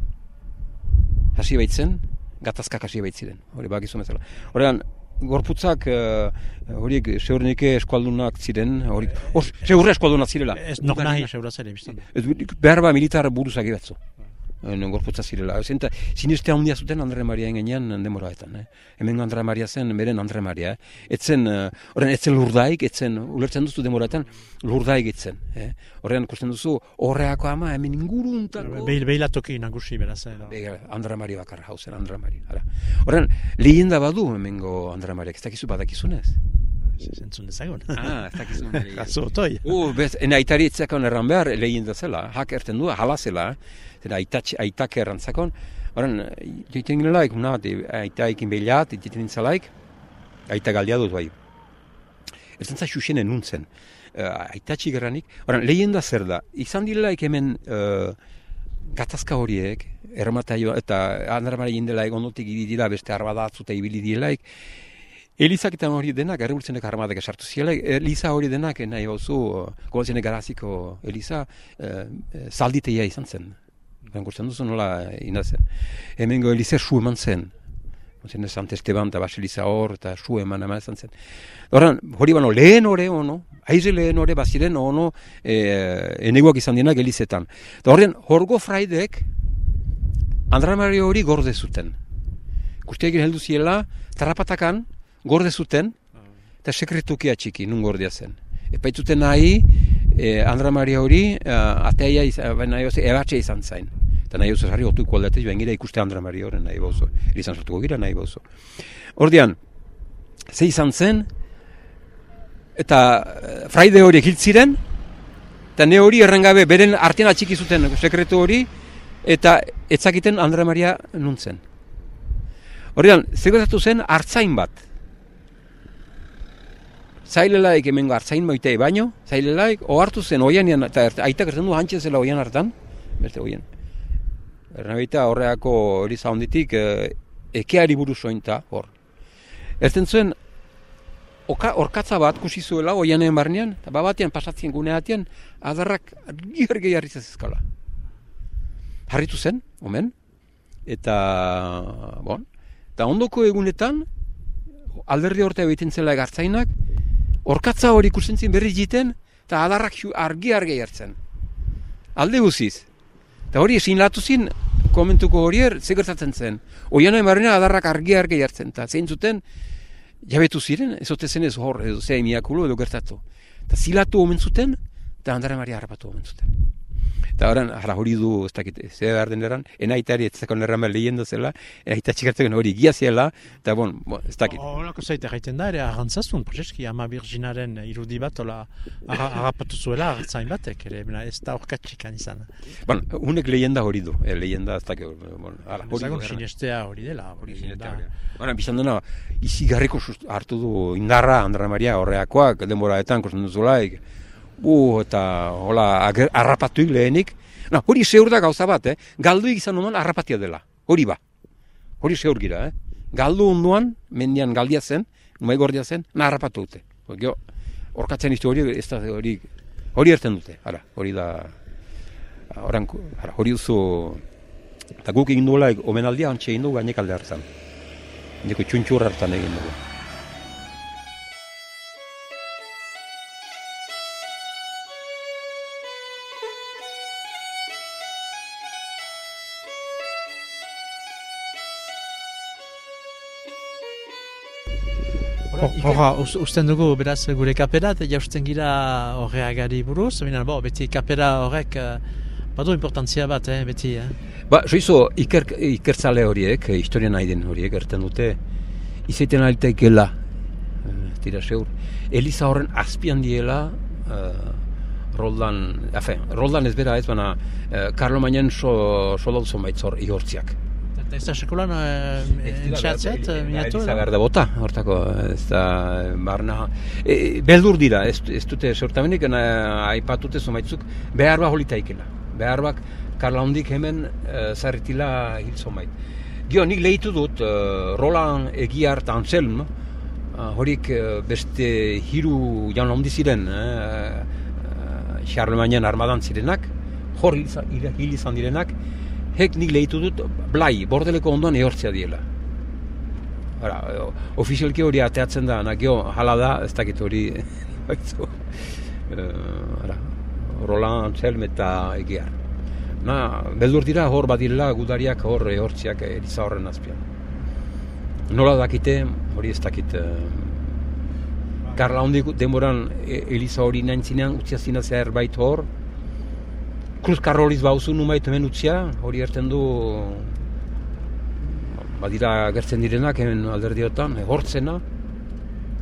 hasi baitzen, gatazkak hasi baitziren, hori bakizu bezala. Horrean, gorputzak uh, horiek seurnike eskualdunak ziren, horiek, hor, seurre eskualdunak zirela. Ez nok nahi, seuraz ere, biztan. Ez behar ba militar buruzak batzu. En gorputza zirela. Zenta, siniste handia zuten Andre Maria engenean demoraetan. Eh? Hemen Andre Maria zen, beren Andre Maria. Eh? Etzen, uh, horren, etzen lurdaik, etzen, ulertzen duzu demoraetan, lurdaik etzen. Eh? Horrean, ikusten duzu, horreako ama, hemen inguruntako... Beil, beilatoki nagusi beraz, eh. Bega, Andra Maria bakarra, hau zen Andra Maria. Ara. Horren, lehenda badu hemengo Andra Maria, ez dakizu badakizunez. Zentzun dezagun. Ah, ez dakizun. Kasu otoi. Uh, bez, ena aitari etzakon erran behar, lehenda zela, hak erten du, hala zela, zera aitatx, aitak errantzakon, Horren, joiten ginelaik, una bat, aita behilat, joiten nintzalaik, aita galdea dut bai. Ez zantza xuxenen nuntzen, uh, aitatxik erranik. Horren, lehenda zer da, izan direlaik hemen uh, gatazka horiek, ermataio, eta andarmara jindelaik ondotik ibili dira, beste arbadatzu eta ibili direlaik, Elizak eta hori denak, erreboltzenek armadak esartu ziela, Eliza hori denak, nahi hauzu, goazenek garaziko Eliza, e, e, zalditeia izan zen. Guztan duzu nola inazen. Hemen go Eliza su eman zen. Zen Sant Esteban eta Basiliza hor, eta su eman eman izan zen. Horan, hori bano, lehen hori ono, haize lehen hori baziren ono, e, eneguak izan dienak Elizetan. Eta horren, horgo fraidek, Andra Mario hori gorde zuten. Guztiak heldu ziela, tarrapatakan, gorde zuten, eta sekretukia txiki, nun gordea zen. Epaitzuten nahi, e, Andra Maria hori, uh, ateia baina nahi ebatxe izan zain. Eta nahi oso zarri, otu ikualdatez, baina gira ikuste Andra Maria hori nahi bozo. Elizan sortuko gira nahi bozo. Ordian, ze izan zen, eta fraide hori ekiltziren, eta ne hori errengabe, beren artean atxiki zuten sekretu hori, eta etzakiten Andra Maria nuntzen. Horrean, zegotatu zen hartzain bat zailelaik emengo hartzain moitei baino, zailelaik, ohartu zen oianian, eta aitak erzen du hantxe zela oian hartan, beste oian. Ernabeita horreako hori zaunditik, e, ekeari buruz ointa, hor. Erten zuen, oka, orkatza bat kusi zuela oianen barnean, eta babatean pasatzen guneatean, adarrak giher gehi harri zezkala. Harritu zen, omen, eta, bon, eta ondoko egunetan, alderdi horte egiten zela egartzainak, orkatza hori ikusten zin berri jiten, eta adarrak argi argi hartzen. Alde guziz. Eta hori esin latu zin, komentuko hori er, zegertatzen zen. Oian marina adarrak argi argi hartzen, eta zein zuten, jabetu ziren, ez ote zen ez hor, edo zei miakulu edo gertatu. Eta zilatu omen zuten, eta handara maria harrapatu omen zuten. Eta horren, jara hori du, ez dakit, zer behar den eran, enaitari ez zeko nerrama lehien duzela, enaita txikartzen hori gia ziela, eta bon, bon ez dakit. Horako zaita gaiten da, ere agantzazun, prozeski, ama virginaren irudi bat, ola, agapatu zuela, zain batek, ere, bina, ez da orkatxikan izan. Bon, unek lehien da hori du, e, lehien da, ez dakit, bon, ara, hori du. Sinestea hori dela, hori da. Bueno, bizan dena, izi garriko hartu du indarra, Andra Maria, horreakoak, denboraetan, kosten duzulaik, bu eta hola harrapatuik lehenik. Na, hori zeur da gauza bat, eh? Galdu izan onan harrapatia dela. Hori ba. Hori zeur gira, eh? Galdu onduan, mendian galdia zen, numai gordia zen, na harrapatu dute. Gio, orkatzen izte hori, ez da hori, hori erten dute, ara, hori da, oran, ara, hori duzu, eta guk egin duela, omenaldia antxe egin dugu gainek alde hartzen. Niko txuntxurra hartan egin dugu. Horra, usten dugu beraz gure kapera, jausten gira horreagari buruz, Bina, bo, beti kapera horrek uh, badu importantzia bat, eh, beti. Eh? Ba, soizo, iker, ikertzale horiek, eh, historia nahi den horiek, erten dute, izaiten aliteikela, uh, tira seur, Eliza horren azpian diela, uh, Roldan, afe, Roldan ez bera ez, baina uh, Karlo Mainen so, soldatu maitzor ihortziak. Ez da sekulan entxatzet, minatu? Ez da bota, hortako, ez da barna... E, beldur dira, ez, ez dute sortamenik, aipatute zomaitzuk, behar bat holitaikela. Behar bat, Karla hondik hemen uh, zarritila hil zomait. Gio, nik lehitu dut, uh, Roland Egiar eta Anselm, horik beste hiru jan hondi ziren, uh, uh, armadan zirenak, hor hil izan direnak, hek nik lehitu dut blai, bordeleko ondoan ehortzea diela. Hora, ofizialki hori ateatzen da, nakio, hala da, ez dakit hori, baitzu, uh, Roland Anselm eta egiar. Na, beldur dira hor badila gudariak hor ehortziak eriza horren azpian. Nola dakite, hori ez dakit, uh, Karla hondik demoran e, Eliza hori nintzinean, utzia zina zerbait hor, Cruz Carroliz bauzu numait hemen utzia, hori erten du badira gertzen direnak hemen alderdiotan, egortzena,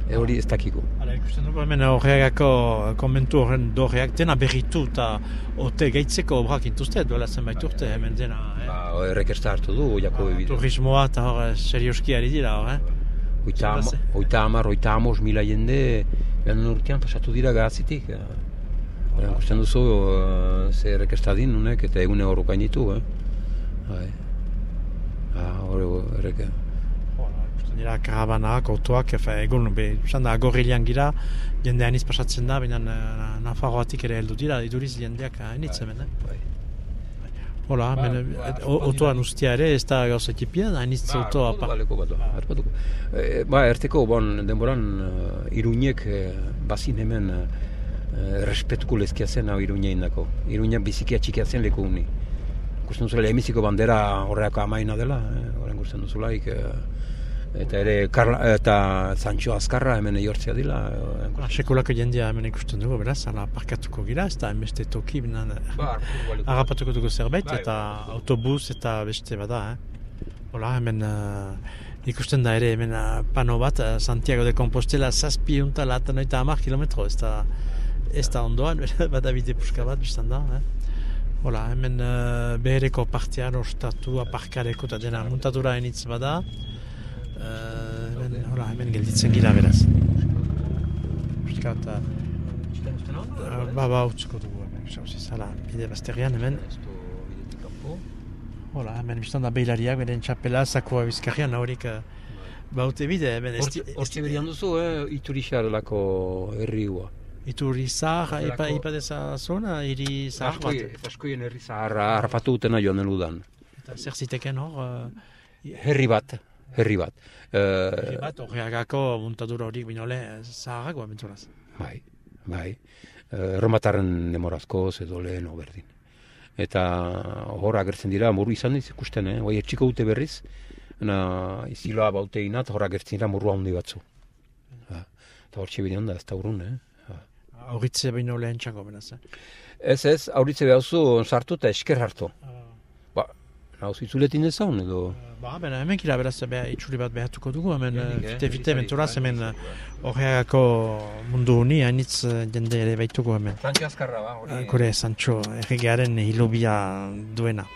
e hori ez dakiko. Hala, ikusten dugu hemen horregako konbentu horren dorreak dena berritu eta ote gaitzeko obrak intuzte, duela zenbait urte hemen dena. Eh? Ba, errek ez hartu du, jako ba, Turismoa eta hor eh, serioski ari dira hor, eh? Oita amar, oita amos mila jende, urtean pasatu dira gazitik. Eh? Ikusten duzu, uh, ze errekestadin, nunek, eta egune horrukain ditu, eh? Bai. Ah, hori erreke. pasatzen dira, karabanak, autoak, efe, egun, be, usan da, agorrilean gira, jende hainiz pasatzen da, baina uh, Nafarroatik ere heldu dira, iduriz jendeak hainitz hemen, eh? Bai. Hola, Ba, hemen, ba, ustia ere, ez da gauza ekipia, hainitz Ba, autoa, arpatu pa, galeko bat da. E, ba, erteko, bon, denboran, uh, iruñek uh, bazin hemen uh, respetuko lezkia zen hau iruña indako. Iruña bizikia txikia zen leku uni. Gusten duzula, emiziko bandera horreako amaina dela, eh, horren gusten duzulaik. eh, eta ere, Karla, eta Sancho Azkarra hemen eortzea dila. eh, Ba, sekulako jendea hemen ikusten dugu, beraz, ala parkatuko gira, ez da, beste toki, bina, Ba, agapatuko dugu zerbait, Bai, eta bai, autobus eta beste bada, eh? Hola, hemen uh, ikusten da ere, hemen uh, pano bat, uh, Santiago de Compostela, zazpi unta lata noita hamar kilometro, ez da, ez da ondoan, bada bide puska bat, biztan da, eh? Hola, hemen uh, behereko partean ostatu, aparkareko eta dena muntadura enitz bada, uh, hemen, hola, hemen gelditzen gira beraz. Puska eta, uh, ba, ba, utzuko dugu, zala, bide bazterian hemen. Hola, hemen biztan da beilariak, beren txapela, sakoa bizkarrian, horik uh, baute bide, hemen Hortxe berian duzu, eh, iturixarelako herriua. Iturri zahar, ipa, ipa deza zona, hiri zahar bat. Eta askoien herri zaharra harrapatu utena joan den udan. Eta zer ziteken hor, uh, Herri bat, herri bat. herri Eh, bat, horreagako muntadura horik binole zaharrak abenturaz. bai, bai. Eh, Erromatarren demorazkoz edo lehen berdin. Eta hor agertzen dira, muru izan diz ikusten, eh? Bai, etxiko dute berriz, na, iziloa baute inat, hor agertzen dira murua handi batzu. Ha. Eta hor txibidean da, ez da urrun, eh? Ha. Horitze baino lehen txango benaz, eh? Ez ez, auritze behauzu sartu eta esker hartu. Ba, nauz itzuletin dezaun edo... Ba, bena, hemen kira beraz, beha, itxuri bat behatuko dugu, hemen, Hemendik, eh, eh, fite-fite, Elizari, menturaz, bai, hemen, eh, horreagako mundu honi, hainitz eh, jende ere baitugu hemen. Frantzi azkarra, ba, hori... Gure Sancho erregearen hilobia duena.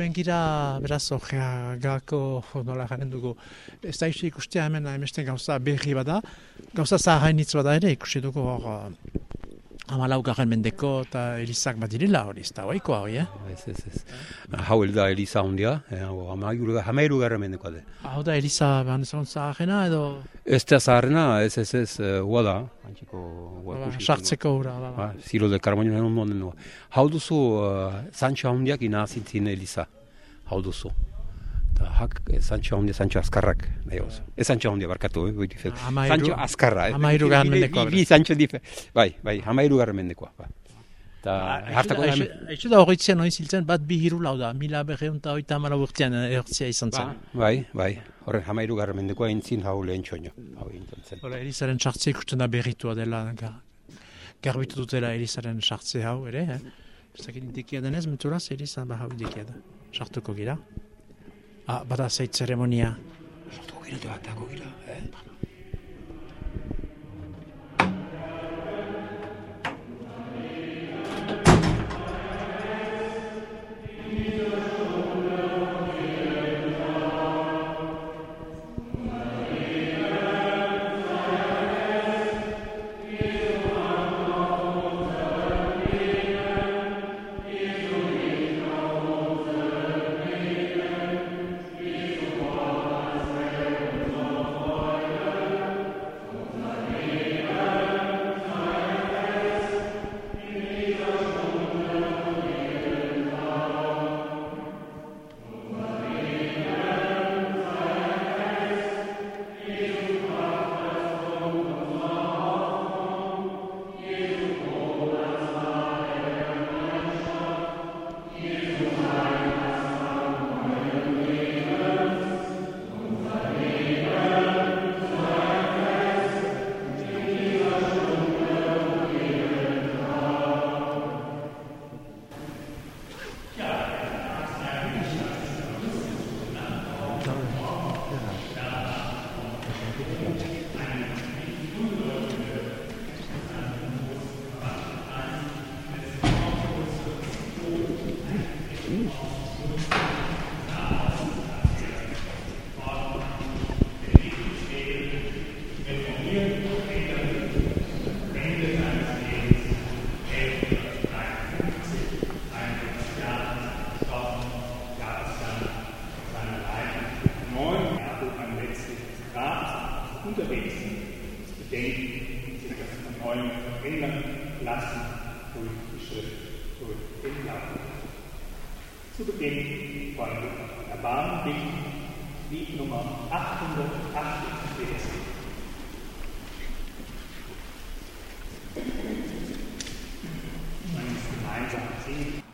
Hemen gira, beraz, horreagako, nola garen dugu, ez da ikustea hemen, hemesten gauza berri bada, gauza zahainitz bada ere, ikusi dugu hor, amalau garen mendeko eta elizak badirela hori, ez da oikoa hori, eh? Ez, ez, ez. Hau da Eliza hundia, eh, hamairu, garra mendeko da. Hau da eliza behar ezagun zaharena edo Ez da zaharrena, ez, ez, ez, uh, hua da, sartzeko hura. Ba, ba. Ba, zilo de karmonio den ondo denua. Hau duzu, uh, Sancho hundiak ina zintzin Eliza. Hau duzu. Eta hak, eh, Sancho hundia, Sancho azkarrak. Nahi oso. Ez Sancho hundia, barkatu, eh. Hamairu- Sancho azkarra. eh. hamairu garren mendekoa, Bi, bi Sancho dife. Bai, bai, hamairu garren mendekoa. Ba. Eta hartako da... Aizu da horitzen noiz hiltzen bat bi hiru lau da, mila berreun eta oita hamala urtean ehortzia izan Ba, zen. bai, bai. Horren hamairu garren mendekoa entzin hau lehen txoino. Hau zen. Hora, elizaren sartze ikusten da berritua dela, gar, garbitu dutela elizaren sartze hau ere, eh? Ez dakit indikia denez, menturaz, eliza ba hau indikia da. Sartuko gira. Ah, bada zeit zeremonia. Sartuko gira, joatako gira, eh? Sich das von neuem verändern lassen durch die Schrift, durch den Glauben. Zu Beginn von Erbarmen dich, Lied Nummer 848. Man ist gemeinsam singen.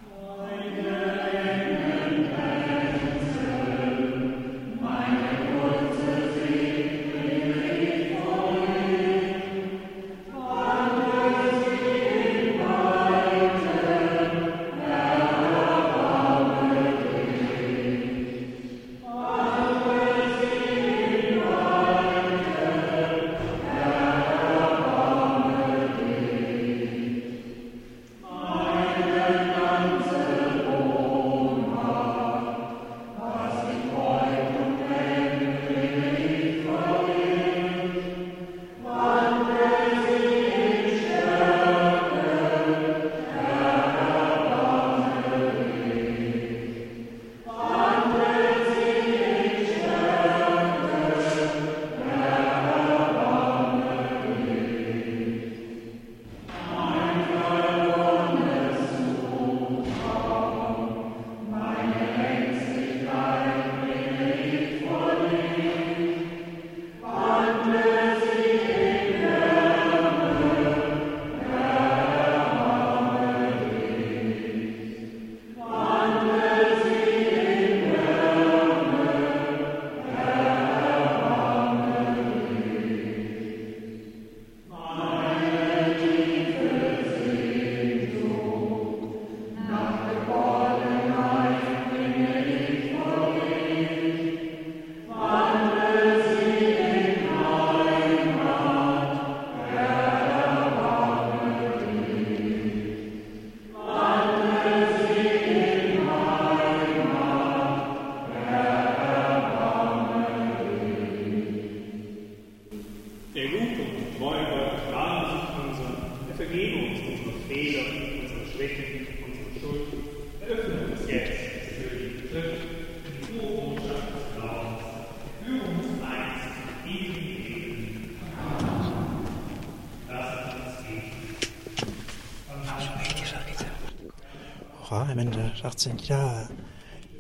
Sartzen dira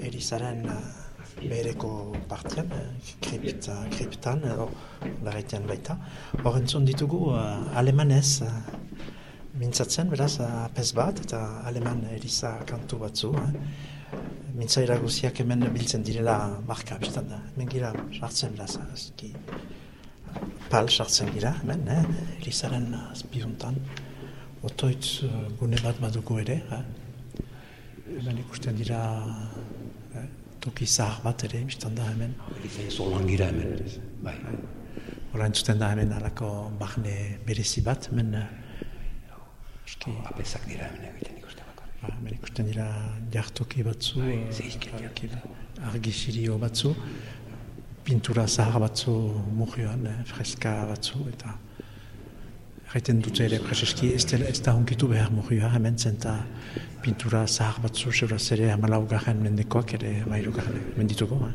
Elizaren eh, bereko partian, eh, kripta, kriptan, edo larretean baita. Hor entzun ditugu eh, alemanez mintzatzen, beraz, apez bat, eta aleman Eliza kantu batzu. Eh. Mintzaira guziak hemen biltzen direla marka, biztan da. Hemen gira sartzen, beraz, azki, pal sartzen gira, hemen, eh, Elizaren azpizuntan. Otoitz gune bat badugu ere, eh. Hemen ikusten dira eh, toki zahar bat ere, biztan da hemen. Eliza zolan gira hemen. Bai. Hora entzuten da hemen alako bahne berezi bat, hemen eh, eski, Apezak dira hemen egiten ikusten bakarrik. ba, hemen ikusten dira jartoki batzu, Bai, eh, zeizkeriak. argi- argizirio batzu, pintura zahar batzu mugioan, eh, freska batzu, eta Erraiten dute ere preseski ez, ez da hunkitu behar mugioa hemen zen eta pintura zahar batzu seuraz ere hamalaugarren mendekoak ere mairugarren mendituko. Eh?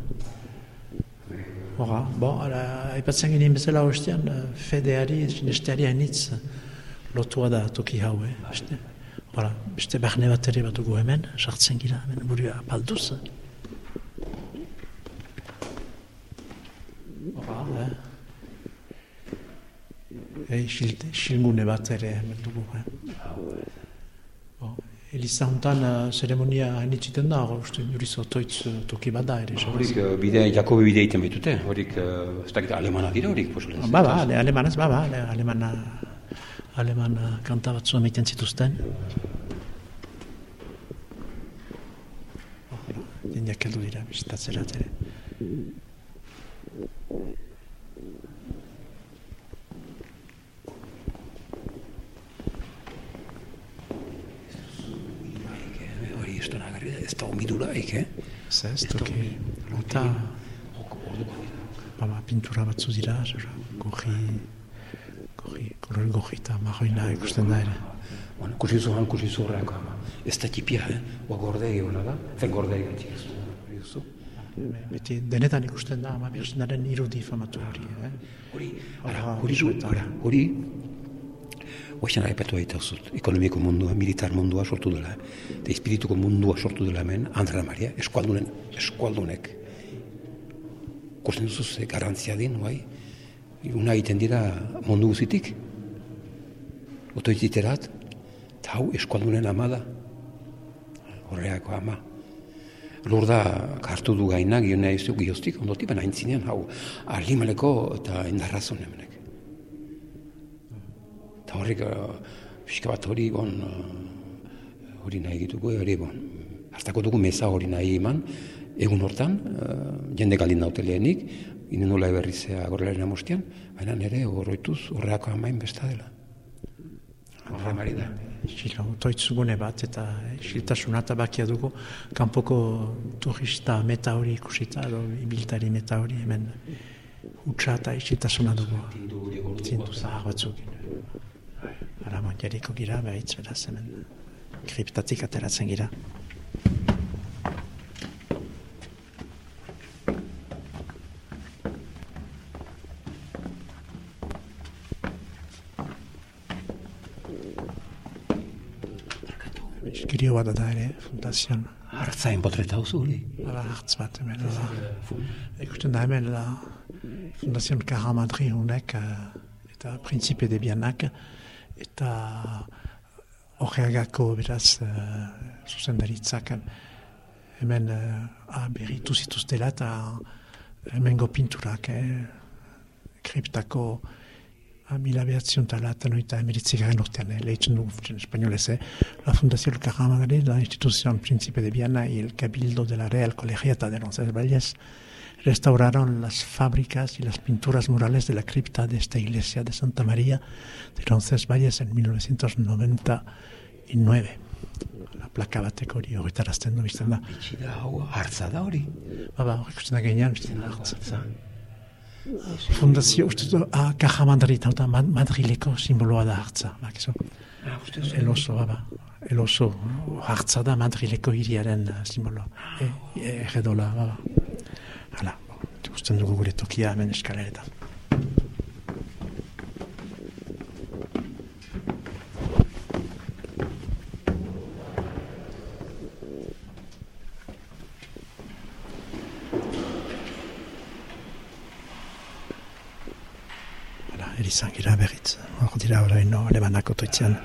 Hora, bo, ara, aipatzen genien bezala ostean, eh, fedeari, sinesteari hainitz lotua da toki hau, eh? Hora, beste barne bat ere bat dugu hemen, sartzen gira, hemen burua palduz. Hora, eh? Ei, xilgune bat ere hemen dugu, eh? Eliza hontan uh, zeremonia hainitziten da, uste, juriz otoitz uh, toki bat da ere. Horik eh, bide, Jakobi bide egiten baitute. Horik, eh, ez dakit alemana dira horik, posible. Ba, ba, ale, alemanez, ba, ba, ale, alemana, alemana kanta batzu emaiten zituzten. Jendeak heldu dira, bisitatzera ere. Hori ez da ez da omiduraik, eh? Ez ez, toki, eta, ba, ba, pintura batzu dira, zera, goji, goji, kolore goji eta marroina ikusten da ere. Bueno, kusi zuhan, kusi zurrak, ama. Ez da tipia, eh? Oa gordegi hona da, zen gordegi gatik ez du. Hori duzu. beti denetan ikusten da, ama birsenaren irudi famatu hori. Eh? Hori, Ara, hori, du- eta- ara, hori, Hoxan aipatu baita zut, ekonomiko mundua, militar mundua sortu dela, eta espirituko mundua sortu dela hemen, Andra Maria, eskualdunen, eskualdunek. Kosten duzu ze garantzia din, bai, una egiten dira mundu guzitik, otoititerat, eta hau eskualdunen ama da, horreako ama. Lur da, kartu du gaina, giona ez du gioztik, ondotik, baina hau, alimaleko eta indarrazun hemenek. Eta horrek, pixka bat hori, bon, hori nahi egituko, hori, bon, hartako dugu meza hori nahi eman, egun hortan, jende galdin daute lehenik, inen nola eberrizea gorrelaren amostian, baina nire horroituz horreako amain besta dela. Horre mari da. Xila, toitzugune bat eta xiltasuna eta bakia dugu kanpoko turista meta hori ikusita edo ibiltari meta hori hemen hutsa eta xiltasuna dugu zintu zahar batzuk ara mon jarriko gira behitz beraz hemen kriptatik ateratzen gira Eskrio bat da ere, fundazioan. Hartzain potreta hori. Hala hartz bat hemen. Ikusten da hemen la fundazioan Kaja Madri honek eta Principe de Bianak eta horreagako beraz uh, zuzendaritzak hemen uh, berritu zituztela eta hemengo pinturak eh, kriptako a mila behatzion eta lata noita emeritzigaren urtean, eh, lehitzen dugu en españolez, eh. La Fundación Caja Madrid, la institución Príncipe de Viana y el Cabildo de la Real Colegiata de Roncesvalles restauraron las fábricas y las pinturas murales de la cripta de esta iglesia de Santa María de Roncesvalles en 1999. La placa bateko hori du bizten da. Bitxi da hau hartza da hori. Baba, hor ikusten da gainean, bizten da hartza. Fundazio, uste du, ah, Caja Madrid, hau da, Madrileko simboloa da hartza, El oso. El oso, hartza da Madrileko hiriaren simboloa. Egedola, baba. Hala, ikusten dugu gure tokia hemen eskaleretan. Erizan gira berriz. Hor dira oraino alemanako toitzean.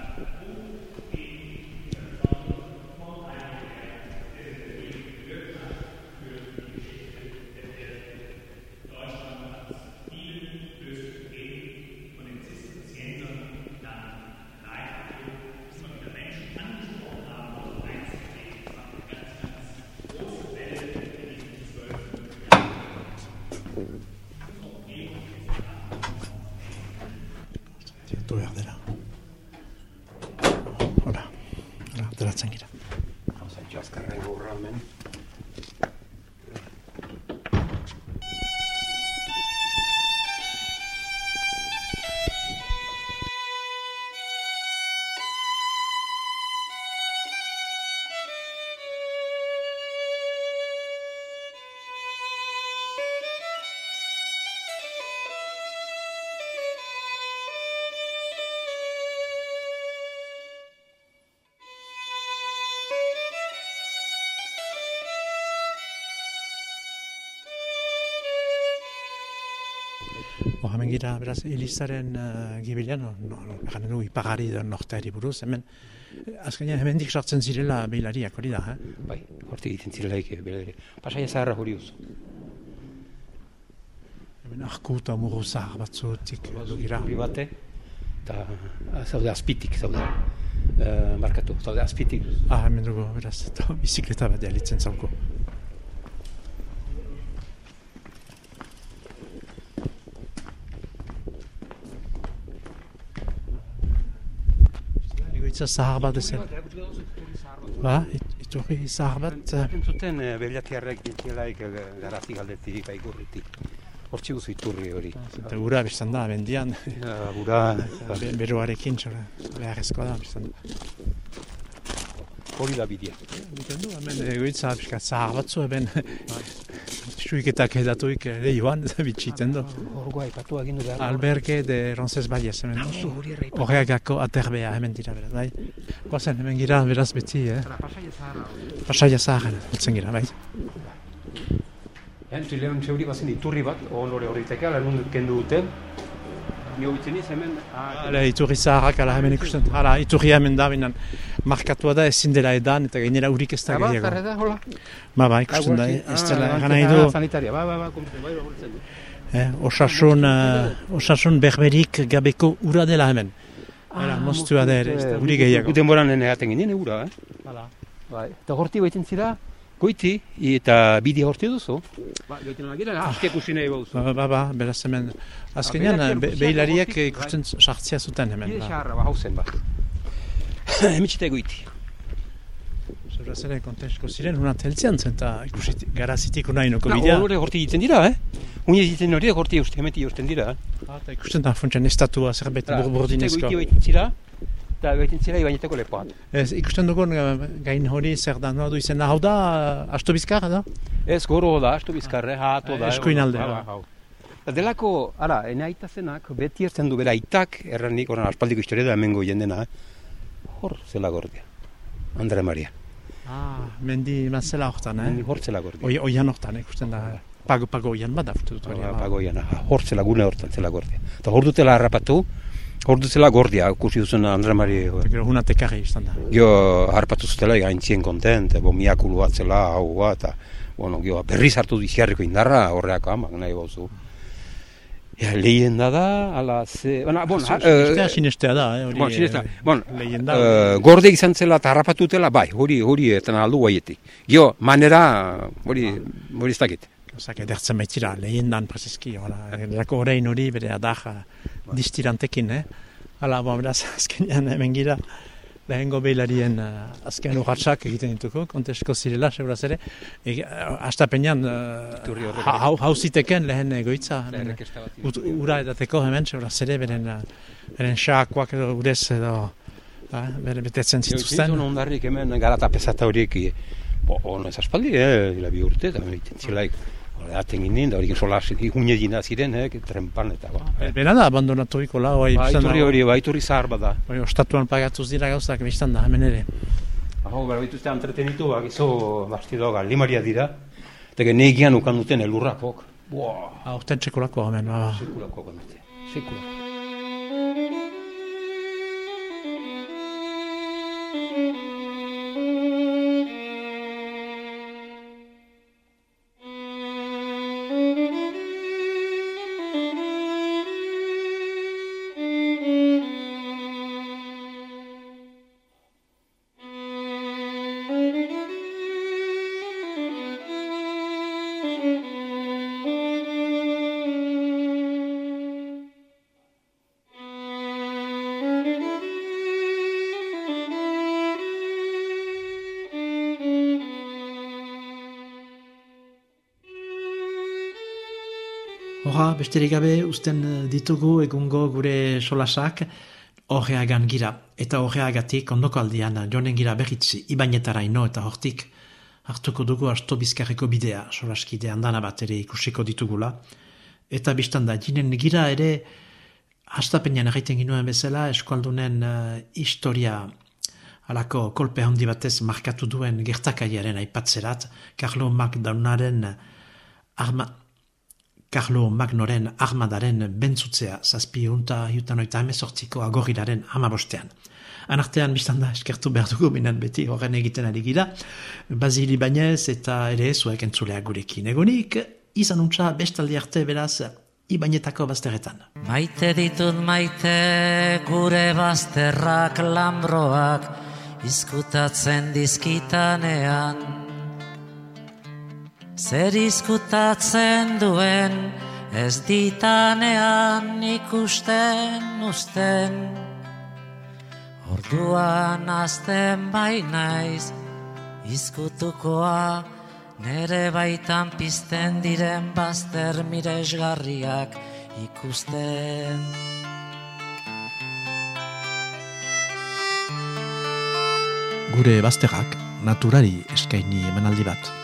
Bo, hemen gira, beraz, Elizaren uh, gibilean, no, no, no, ipagari da norteari buruz, hemen, eh, azkenean hemendik sartzen zirela beilariak hori da, eh? Bai, hortik egiten zirelaik beladere. Pasaia zaharra hori uz. Hemen arku eta muru zahar batzutik du gira. Hori bate, eta ah, zaude azpitik, zaude. Uh, markatu, zaude azpitik. Ah, hemen dugu, beraz, eta bizikleta bat dialitzen zauko. Egoitza zahar bat ezen. Ba, it- iturri zahar bat, Zaten zuten uh, beliatiarrek dintielaik uh, garatik aldetik, bai gurritik. Hortzi guzu iturri hori. eta ura biztan da, mendian, Uh, bura, be, beroarekin, txora, beharrezkoa da, biztan da. hori da bidea. Biten du, hemen egoitza pixka zahar batzu, hemen suiketak edatuik ere joan, bitxiten du. Horgoa, ipatu egin du behar. Alberge de Roncesvalles Valles hemen. Hori ipatu. Horreagako aterbea hemen dira beraz, bai. Goazen, hemen gira beraz beti, eh? Pasaia zaharra. Pasaia gira, bai. Entri lehen zeuri bazen iturri bat, onore horreteke, ala nun kendu duten. Nio bitzen iz hemen, ah, Hala, iturri zaharrak, ala hemen ikusten. Hala, iturri hemen da, binan markatua da ezin dela edan, eta gainera urik ez da gehiago. zarre da, hola. Ba, ba, ikusten da, ez dela, gana nahi du, Sanitaria, ba, ba, ba, komiten, bai, du. eh, osasun, eh, osasun berberik gabeko ura dela hemen. Hala, moztua da ere, ez da, uri gehiago. Guten boran egaten ginen, eura, eh? Hala. Bai. Eta horti baiten zira, goiti, eta bide horti duzu. Ba, goiten lagira, aske ikusi nahi bauzu. Ba, ba, ba, beraz hemen, azkenean, berak be, guztiak behilariek guztiak, ikusten sartzea zuten hemen. Bide Ba. xarra, ba, hauzen, ba. Hemitxita goiti. Zeraz ere, kontesko ziren, unat heltzean zen, eta ikusi garazitiko nahi nuko Na, bidea. Horre horti egiten dira, eh? Une egiten hori, horti uste, hemeti usten dira. eh? Ah, Eta ikusten da, funtsen estatua zerbait burburdinezko. Goiti zira, eta baiten zira ibainetako lepoan. Ez, ikusten dugun eh, gain hori zer da, noa du izena, hau da, eh, asto bizkar, da? Ez, goro da, astu bizkarre, hatu da. Eskuin alde, Ba, hala. ba, hau. Delako, ara, ene aita zenak, beti ertzen du bera aitak, erranik, oran aspaldiko historia da hemengo jendena, eh? hor zela gordia. Andre Maria, Ah, mendi mazela hortan, eh? hor zela gordia. Oi, oian hortan, ikusten da, pago, pago oian bada, dut hori. Ba. Pagoian, aha, hor zela gune hortan zela gordia. Eta hor dutela harrapatu, hor dutela gordia, ikusi duzun Andre Maria. Eta Gero hunat ekarri izan da. Gio harrapatu zutela gaintzien kontent, bo miakulu bat zela, hau bat, eta bueno, gio, berriz hartu diziarriko indarra, horreako amak nahi bauzu. Ja, lehenda da, ala ze... Bona, bon, ha, Sinestea, eh, sinestea da, eh? Hori, bon, sinestea. eh, Bon, leyenda. eh, gorde izan zela eta harrapatutela, bai, hori, hori, eta aldu guaietik. Gio, manera, hori, hori ez dakit. Osak, edertzen baitira, lehendan prezeski, hola, erako orain hori bere adar eh, distirantekin, eh? Hala, bo, beraz, azkenean hemen gira, lehengo behilarien uh, azken urratxak egiten dituko, kontesko zirela, seguraz ere, e, astapenean, uh, horrek ha- hau, hau ziteken lehen egoitza, hemen, bat. ut, ura edateko hemen, seguraz ere, beren, uh, beren xaakoak edo urez edo, uh, bere betetzen zituzten. Zituzten ondarrik hemen garata pesata horiek, eh, bo, ono ez aspaldi, eh, bi urte, eta egiten zilaik, aten ginen, da horiek sola hunye dina ziren, eh, trempan eta ba. Eh. Bera da, abandonatuiko la, oi, Ba, biztan iturri hori, ba, iturri zahar bat da. oi, ostatuan pagatuz dira gauzak, biztan da, hemen ere. Hau, gara bituzte entretenitu, ba, gizo bastidoga, limaria dira, eta negian ukan duten elurrakok. Boa, Ah, urten txekulako hemen, ba, sekulako ukan dute, Horra, besterik gabe, usten eh, ditugu egungo gure solasak, horreagan gira. Eta horreagatik ondoko aldian joanen gira berritzi, ibainetara ino eta hortik hartuko dugu asto bizkarreko bidea, solaskide handana bat ere ikusiko ditugula. Eta biztan da, jinen gira ere, hastapenean egiten ginuen bezala, eskualdunen eh, historia alako kolpe handi batez markatu duen gertakaiaren aipatzerat, Carlo Magdalnaren arma, Carlo Magnoren armadaren bentzutzea zazpi unta jutan oita emezortziko agorriraren amabostean. Anartean biztan da eskertu behar dugu binen beti horren egiten ari gira. Basili Bainez eta ere zuek entzuleak gurekin egonik, izan untza bestaldi arte beraz ibainetako bazterretan. Maite ditut maite gure bazterrak lambroak izkutatzen dizkitanean. Zer izkutatzen duen ez ditanean ikusten usten. Orduan azten bai naiz izkutukoa nere baitan pizten diren bazter miresgarriak ikusten. Gure bazterrak naturari eskaini emanaldi bat.